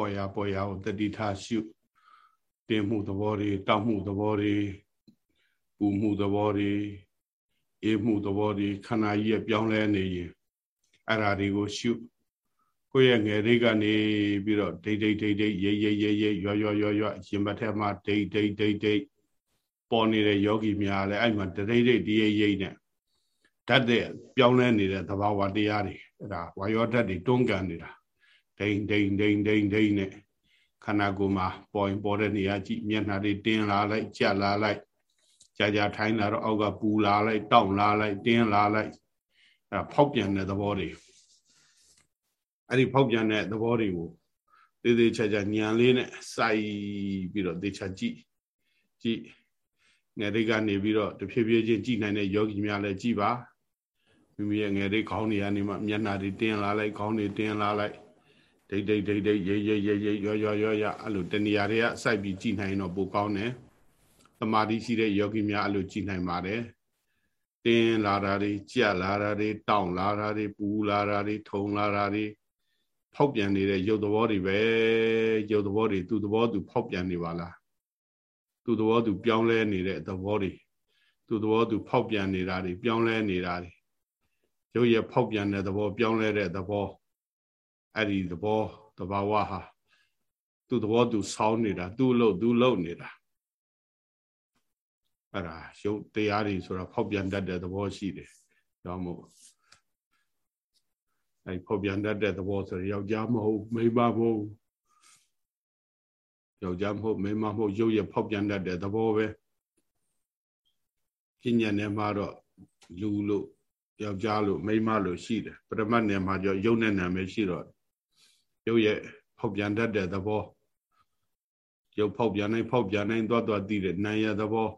ပေါ်ရပေါ်ရကိုတတိထားရှုတင်းမှုသဘောတွေတောက်မှုသဘောတွေပူမှုသဘောတွေအေးမှုသဘောတွေခန္ဓာကြီးရဲ့ပြောင်းလဲနေရင်အဲ့ဓာတွေကိုရှုကိုယ့်ရဲ့ငယ်လေးကနေပြီးတော့ဒိတ်ဒိတ်ဒိတ်ဒိတ်ရိပ်ရိပ်ရိပ်ရိပ်ရွရွရွရွရင်ဘတ်ထဲမှာဒိတ်ဒိတ်ဒိတ်ဒိတ်ပေါ်နေတဲ့ယောဂီများလည်းအဲ့မှာဒိတ်ဒိတ်ဒီရိပ်ရိပ်နဲ့ဓာတ်တဲ့ပြောင်းလဲနေတဲ့သဘာဝတရားတွေအဲ့ဒါဝါယောဓာတ်တွေတွန်းကန်နေတာ ဒိန်ဒိန်ဒိန်ဒိန်ဒိန်နဲ့ခန္ဓာကိုယ်မှာပေါ်ရင်ပေါ်တဲ့နေရာကြည့်မျက်နှာတွေတင်းလာလိုက်ကြက်လာလိုက်ကြာကြာထိုင်းလာတော့အောက်ကပူလာလိုက်တောင့်လာလိုက်တင်းလာလိုက်အဲဖောက်ပြန်တဲ့သဘောတွေအဲ့ဒီဖောက်ပြန်တဲ့သဘောတွေကိုသေးသေးချာချာညံလေးနဲ့စိုက်ပြီးတော့သေချာကြည့်ကြည့်ငယ်လေးကနေပြီးတော့တဖြည်းဖြည်းချင်းကြည့်နိုင်တဲ့ယောဂီများလည်းကြည့်ပါမိမိရဲ့ငယ်လေးခေါင်းတွေကနေမှမျက်နှာတွေတင်းလာလိုက်ခေါင်းတွေတင်းလာလိုက် ဒိတ်ဒိတ်ဒိတ်ဒိတ်ရိပ်ရိပ်ရိပ်ရိပ်ရောရောရောရအဲ့လိုတဏှာတွေကစိုက်ပြီးကြည့်နိုင်တော့ပိုကောင်းတယ်သမာဓိရှိတဲ့ယောဂီများအဲ့လိုကြည့်နိုင်ပါတယ်တင်းလာတာတွေကြက်လာတာတွေတောင့်လာတာတွေပူလာတာတွေထုံလာတာတွေဖောက်ပြန်နေတဲ့ရုပ်သဘောတွေပဲရုပ်သဘောတွေသူ့သဘောသူဖောက်ပြန်နေပါလားသူ့သဘောသူပြောင်းလဲနေတဲ့သဘောတွေသူ့သဘောသူဖောက်ပြန်နေတာတွေပြောင်းလဲနေတာတွေရုပ်ရဲ့ဖောက်ပြန်တဲ့သဘောပြောင်းလဲတဲ့သဘော အဲ့ဒီသဘောတဘာဝဟာသူ့သဘောသူဆောင်းနေတာသူ့လို့သူ့လို့နေတာအဲ့ဒါရုပ်တရားတွေဆိုတာဖောက်ပြန်တတ်တဲ့သဘောရှိတယ်။ဒါမို့အဲ့ဖောက်ပြန်တတ်တဲ့သဘောဆိုရင်ယောက်ျားမဟုတ်မိန်းမမဟုတ်ယောက်ျားမဟုတ်မိန်းမမဟုတ်ရုပ်ရဖောက်ပြန်တတ်တဲ့သဘောပဲ။ပညာနယ်မှာတော့လူလို့ယောက်ျားလို့မိန်းမလို့ရှိတယ်ပရမတ်နယ်မှာကြောရုပ်နဲ့နာမည်ရှိတော့ ရုပ်ရဲ့ဖောက်ပြန်တတ်တဲ့သဘောရုပ်ဖောက်ပြန်နိုင်ဖောက်ပြန်နိုင်သွားသွားသိတဲ့နာရသဘော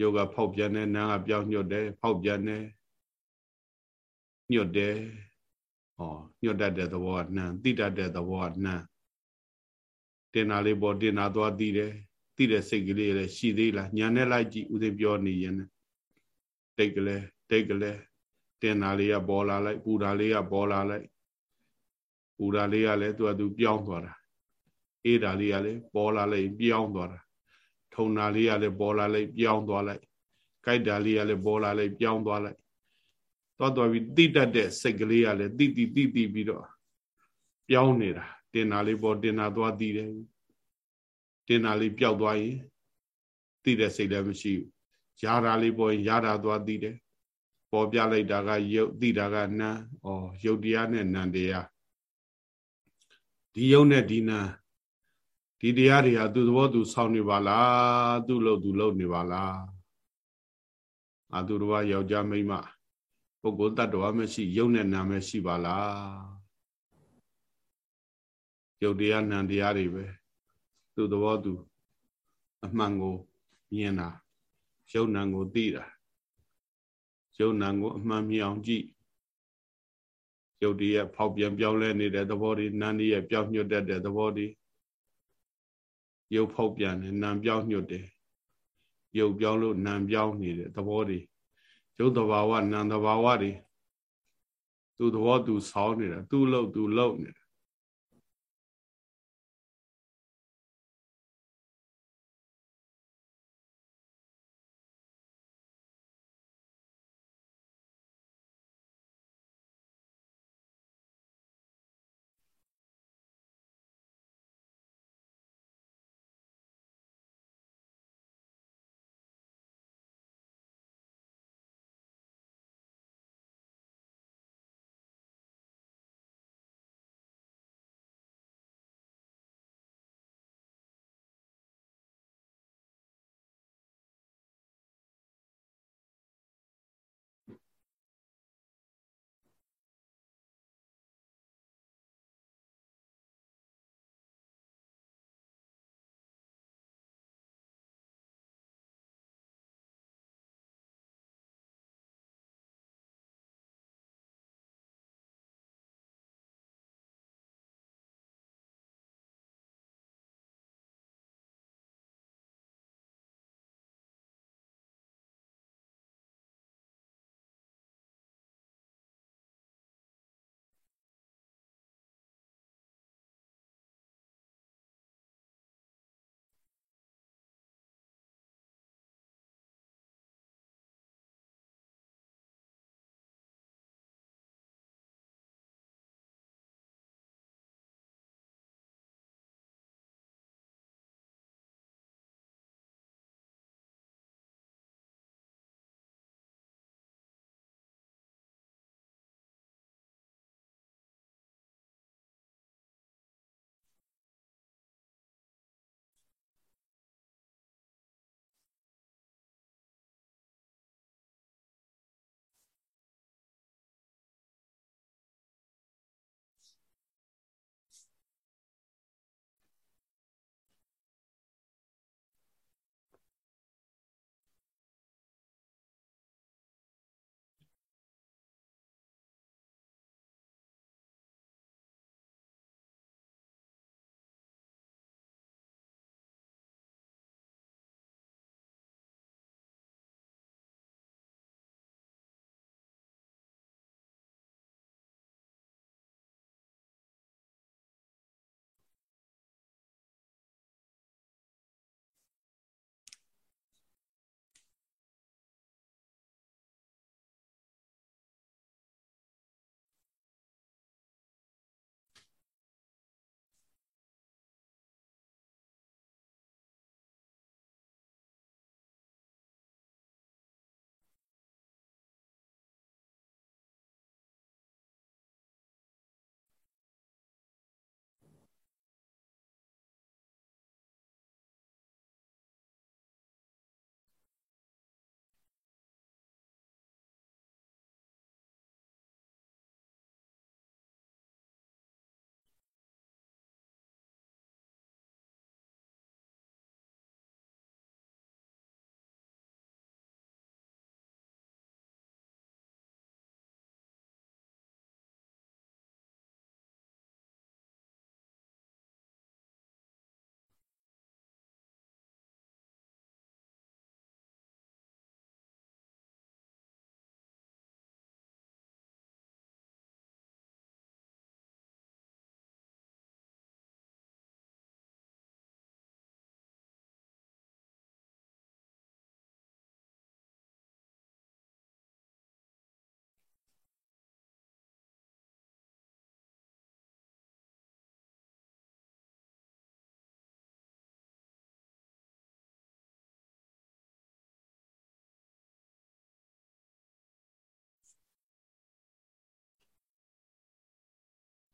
ယောဂဖောက်ပြန်တယ်နာကပြောင်းညွတ်တယ်ဖောက်ပြန်တယ်ညွတ်တယ်ဟောညွတ်တတ်တဲ့သဘောကနံသိတတ်တဲ့သဘောကနံတင်နာလေးပေါ်တင်နာသွားသိတယ်သိတဲ့စိတ်ကလေးလည်းရှိသေးလားညာနဲ့လိုက်ကြည့်ဦးသိပြောနေရင်တိတ်ကလေးတိတ်ကလေးတင်နာလေးကပေါ်လာလိုက်ပူတာလေးကပေါ်လာလိုက် ပူတာလေးကလည်းသူကသူပြောင်းသွားတာအေးတာလေးကလည်းပေါ်လာလိုက်ပြောင်းသွားတာထုံတာလေးကလည်းပေါ်လာလိုက်ပြောင်းသွားလိုက်ကြိုက်တာလေးကလည်းပေါ်လာလိုက်ပြောင်းသွားလိုက်သွားသွားပြီးတိတတ်တဲ့စိတ်ကလေးကလည်းတိတိတိတိပြီးတော့ပြောင်းနေတာတင်တာလေးပေါ်တင်တာသွားတည်တယ်တင်တာလေးပျောက်သွားရင်တိတဲ့စိတ်လည်းမရှိဘူးရာတာလေးပေါ်ရင်ရာတာသွားတည်တယ်ပေါ်ပြလိုက်တာကယုတ်တိတာကနံဩယုတ်တရားနဲ့နံတရား ဒီယုတ်နဲ့ဒီနံဒီတရားတွေဟာသူ့သဘောသူဆောင်းနေပါလားသူ့လို့သူလုပ်နေပါလားအာသူတော်ယောက်ျားမိန်းမပုဂ္ဂိုလ်တ attva မရှိယုတ်နဲ့နာမရှိပါလားယုတ်တရားနံတရားတွေပဲသူ့သဘောသူအမှန်ကိုမြင်တာယုတ်နံကိုသိတာယုတ်နံကိုအမှန်မြင်အောင်ကြည့် ယုတ်တည်းရဲ့ဖောက်ပြန်ပြောင်းလဲနေတဲ့သဘောတွေနံတည်းရဲ့ပြောင်းညွတ်တတ်တဲ့သဘောတွေရုပ်ဖောက်ပြန်တယ်နာမ်ပြောင်းညွတ်တယ်ရုပ်ပြောင်းလို့နာမ်ပြောင်းနေတဲ့သဘောတွေရုပ်တဘာဝနာမ်တဘာဝတွေသူ့သဘောသူဆောင်းနေတာသူ့လို့သူလို့နေတာ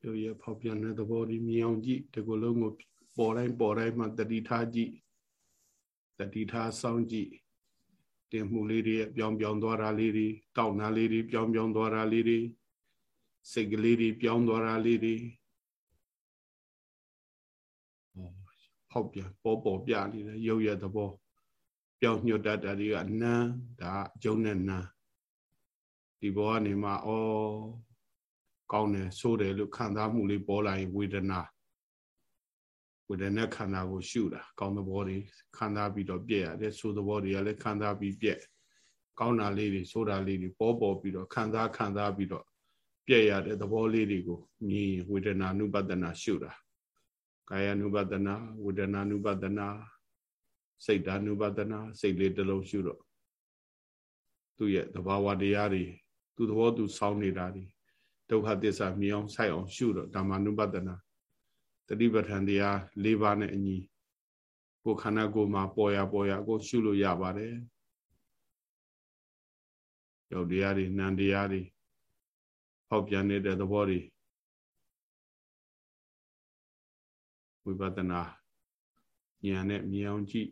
ရုပ်ရဖောက်ပြန်တဲ့သဘောဒီမြင်အောင်ကြည့်ဒီကိုယ်လုံးကိုပေါ်တိုင်းပေါ်တိုင်းမှာတတိထားကြည့်တတိထားစောင့်ကြည့်တင်မှုလေးတွေပြောင်းပြောင်းသွားတာလေးတွေတောက်နာလေးတွေပြောင်းပြောင်းသွားတာလေးတွေစိတ်ကလေးတွေပြောင်းသွားတာလေးတွေဖောက်ပြန်ပေါ်ပေါ်ပြနေတယ်ရုပ်ရသဘောပြောင်းညွတ်တတ်တာတွေကနန်းဒါအကျုံးနဲ့နန်းဒီဘောကနေမှဩ ကောင်းတယ်ဆိုးတယ်လို့ခံစားမှုလေးပေါ်လာရင်ဝေဒနာဝေဒနာခန္ဓာကိုရှုတာကောင်းသဘောတွေခံစားပြီးတော့ပြည့်ရတယ်ဆိုးသဘောတွေကလည်းခံစားပြီးပြည့်ကောင်းတာလေးတွေဆိုးတာလေးတွေပေါ်ပေါ်ပြီးတော့ခံစားခံစားပြီးတော့ပြည့်ရတဲ့သဘောလေးတွေကိုမြင်ဝေဒနာနုပဒနာရှုတာကာယ ानु ပဒနာဝေဒနာနုပဒနာစိတ်ဓာနုပဒနာစိတ်လေးတစ်လုံးရှုတော့သူ့ရဲ့သဘာဝတရားတွေသူ့သဘောသူဆောင်းနေတာတွေ ဒုက္ခသစ္စာမြင်အောင်ဆိုင်အောင်ရှုတော့ဓမ္မ ानु ပဒနာတတိပဋ္ဌာန်တရား၄ပါးနဲ့အညီကိုခန္ဓာကိုယ်မှာပေါ်ရပေါ်ရကိုရှုလို့ရပါတယ်ရုပ်တရားတွေနာမ်တရားတွေဟောက်ပြန်နေတဲ့သဘောတွေဝိပဿနာဉာဏ်နဲ့မြင်အောင်ကြည့်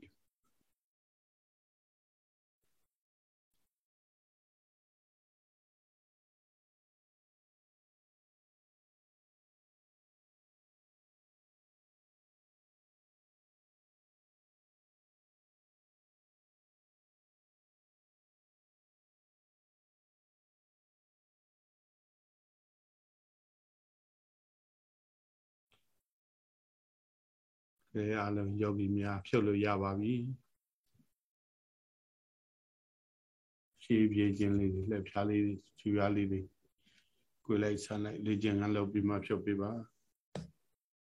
အဲအလုံးယောဂီများ ဖြုတ်လို့ရပါပြီရှည်ပြေခြင်းလေးတွေလက်ဖြားလေးတွေခြူရလေးတွေကိုယ်လိုက်ဆန်းလိုက်လေ့ကျင့်ခန်းလုပ်ပြီးမှဖြုတ်ပေးပါ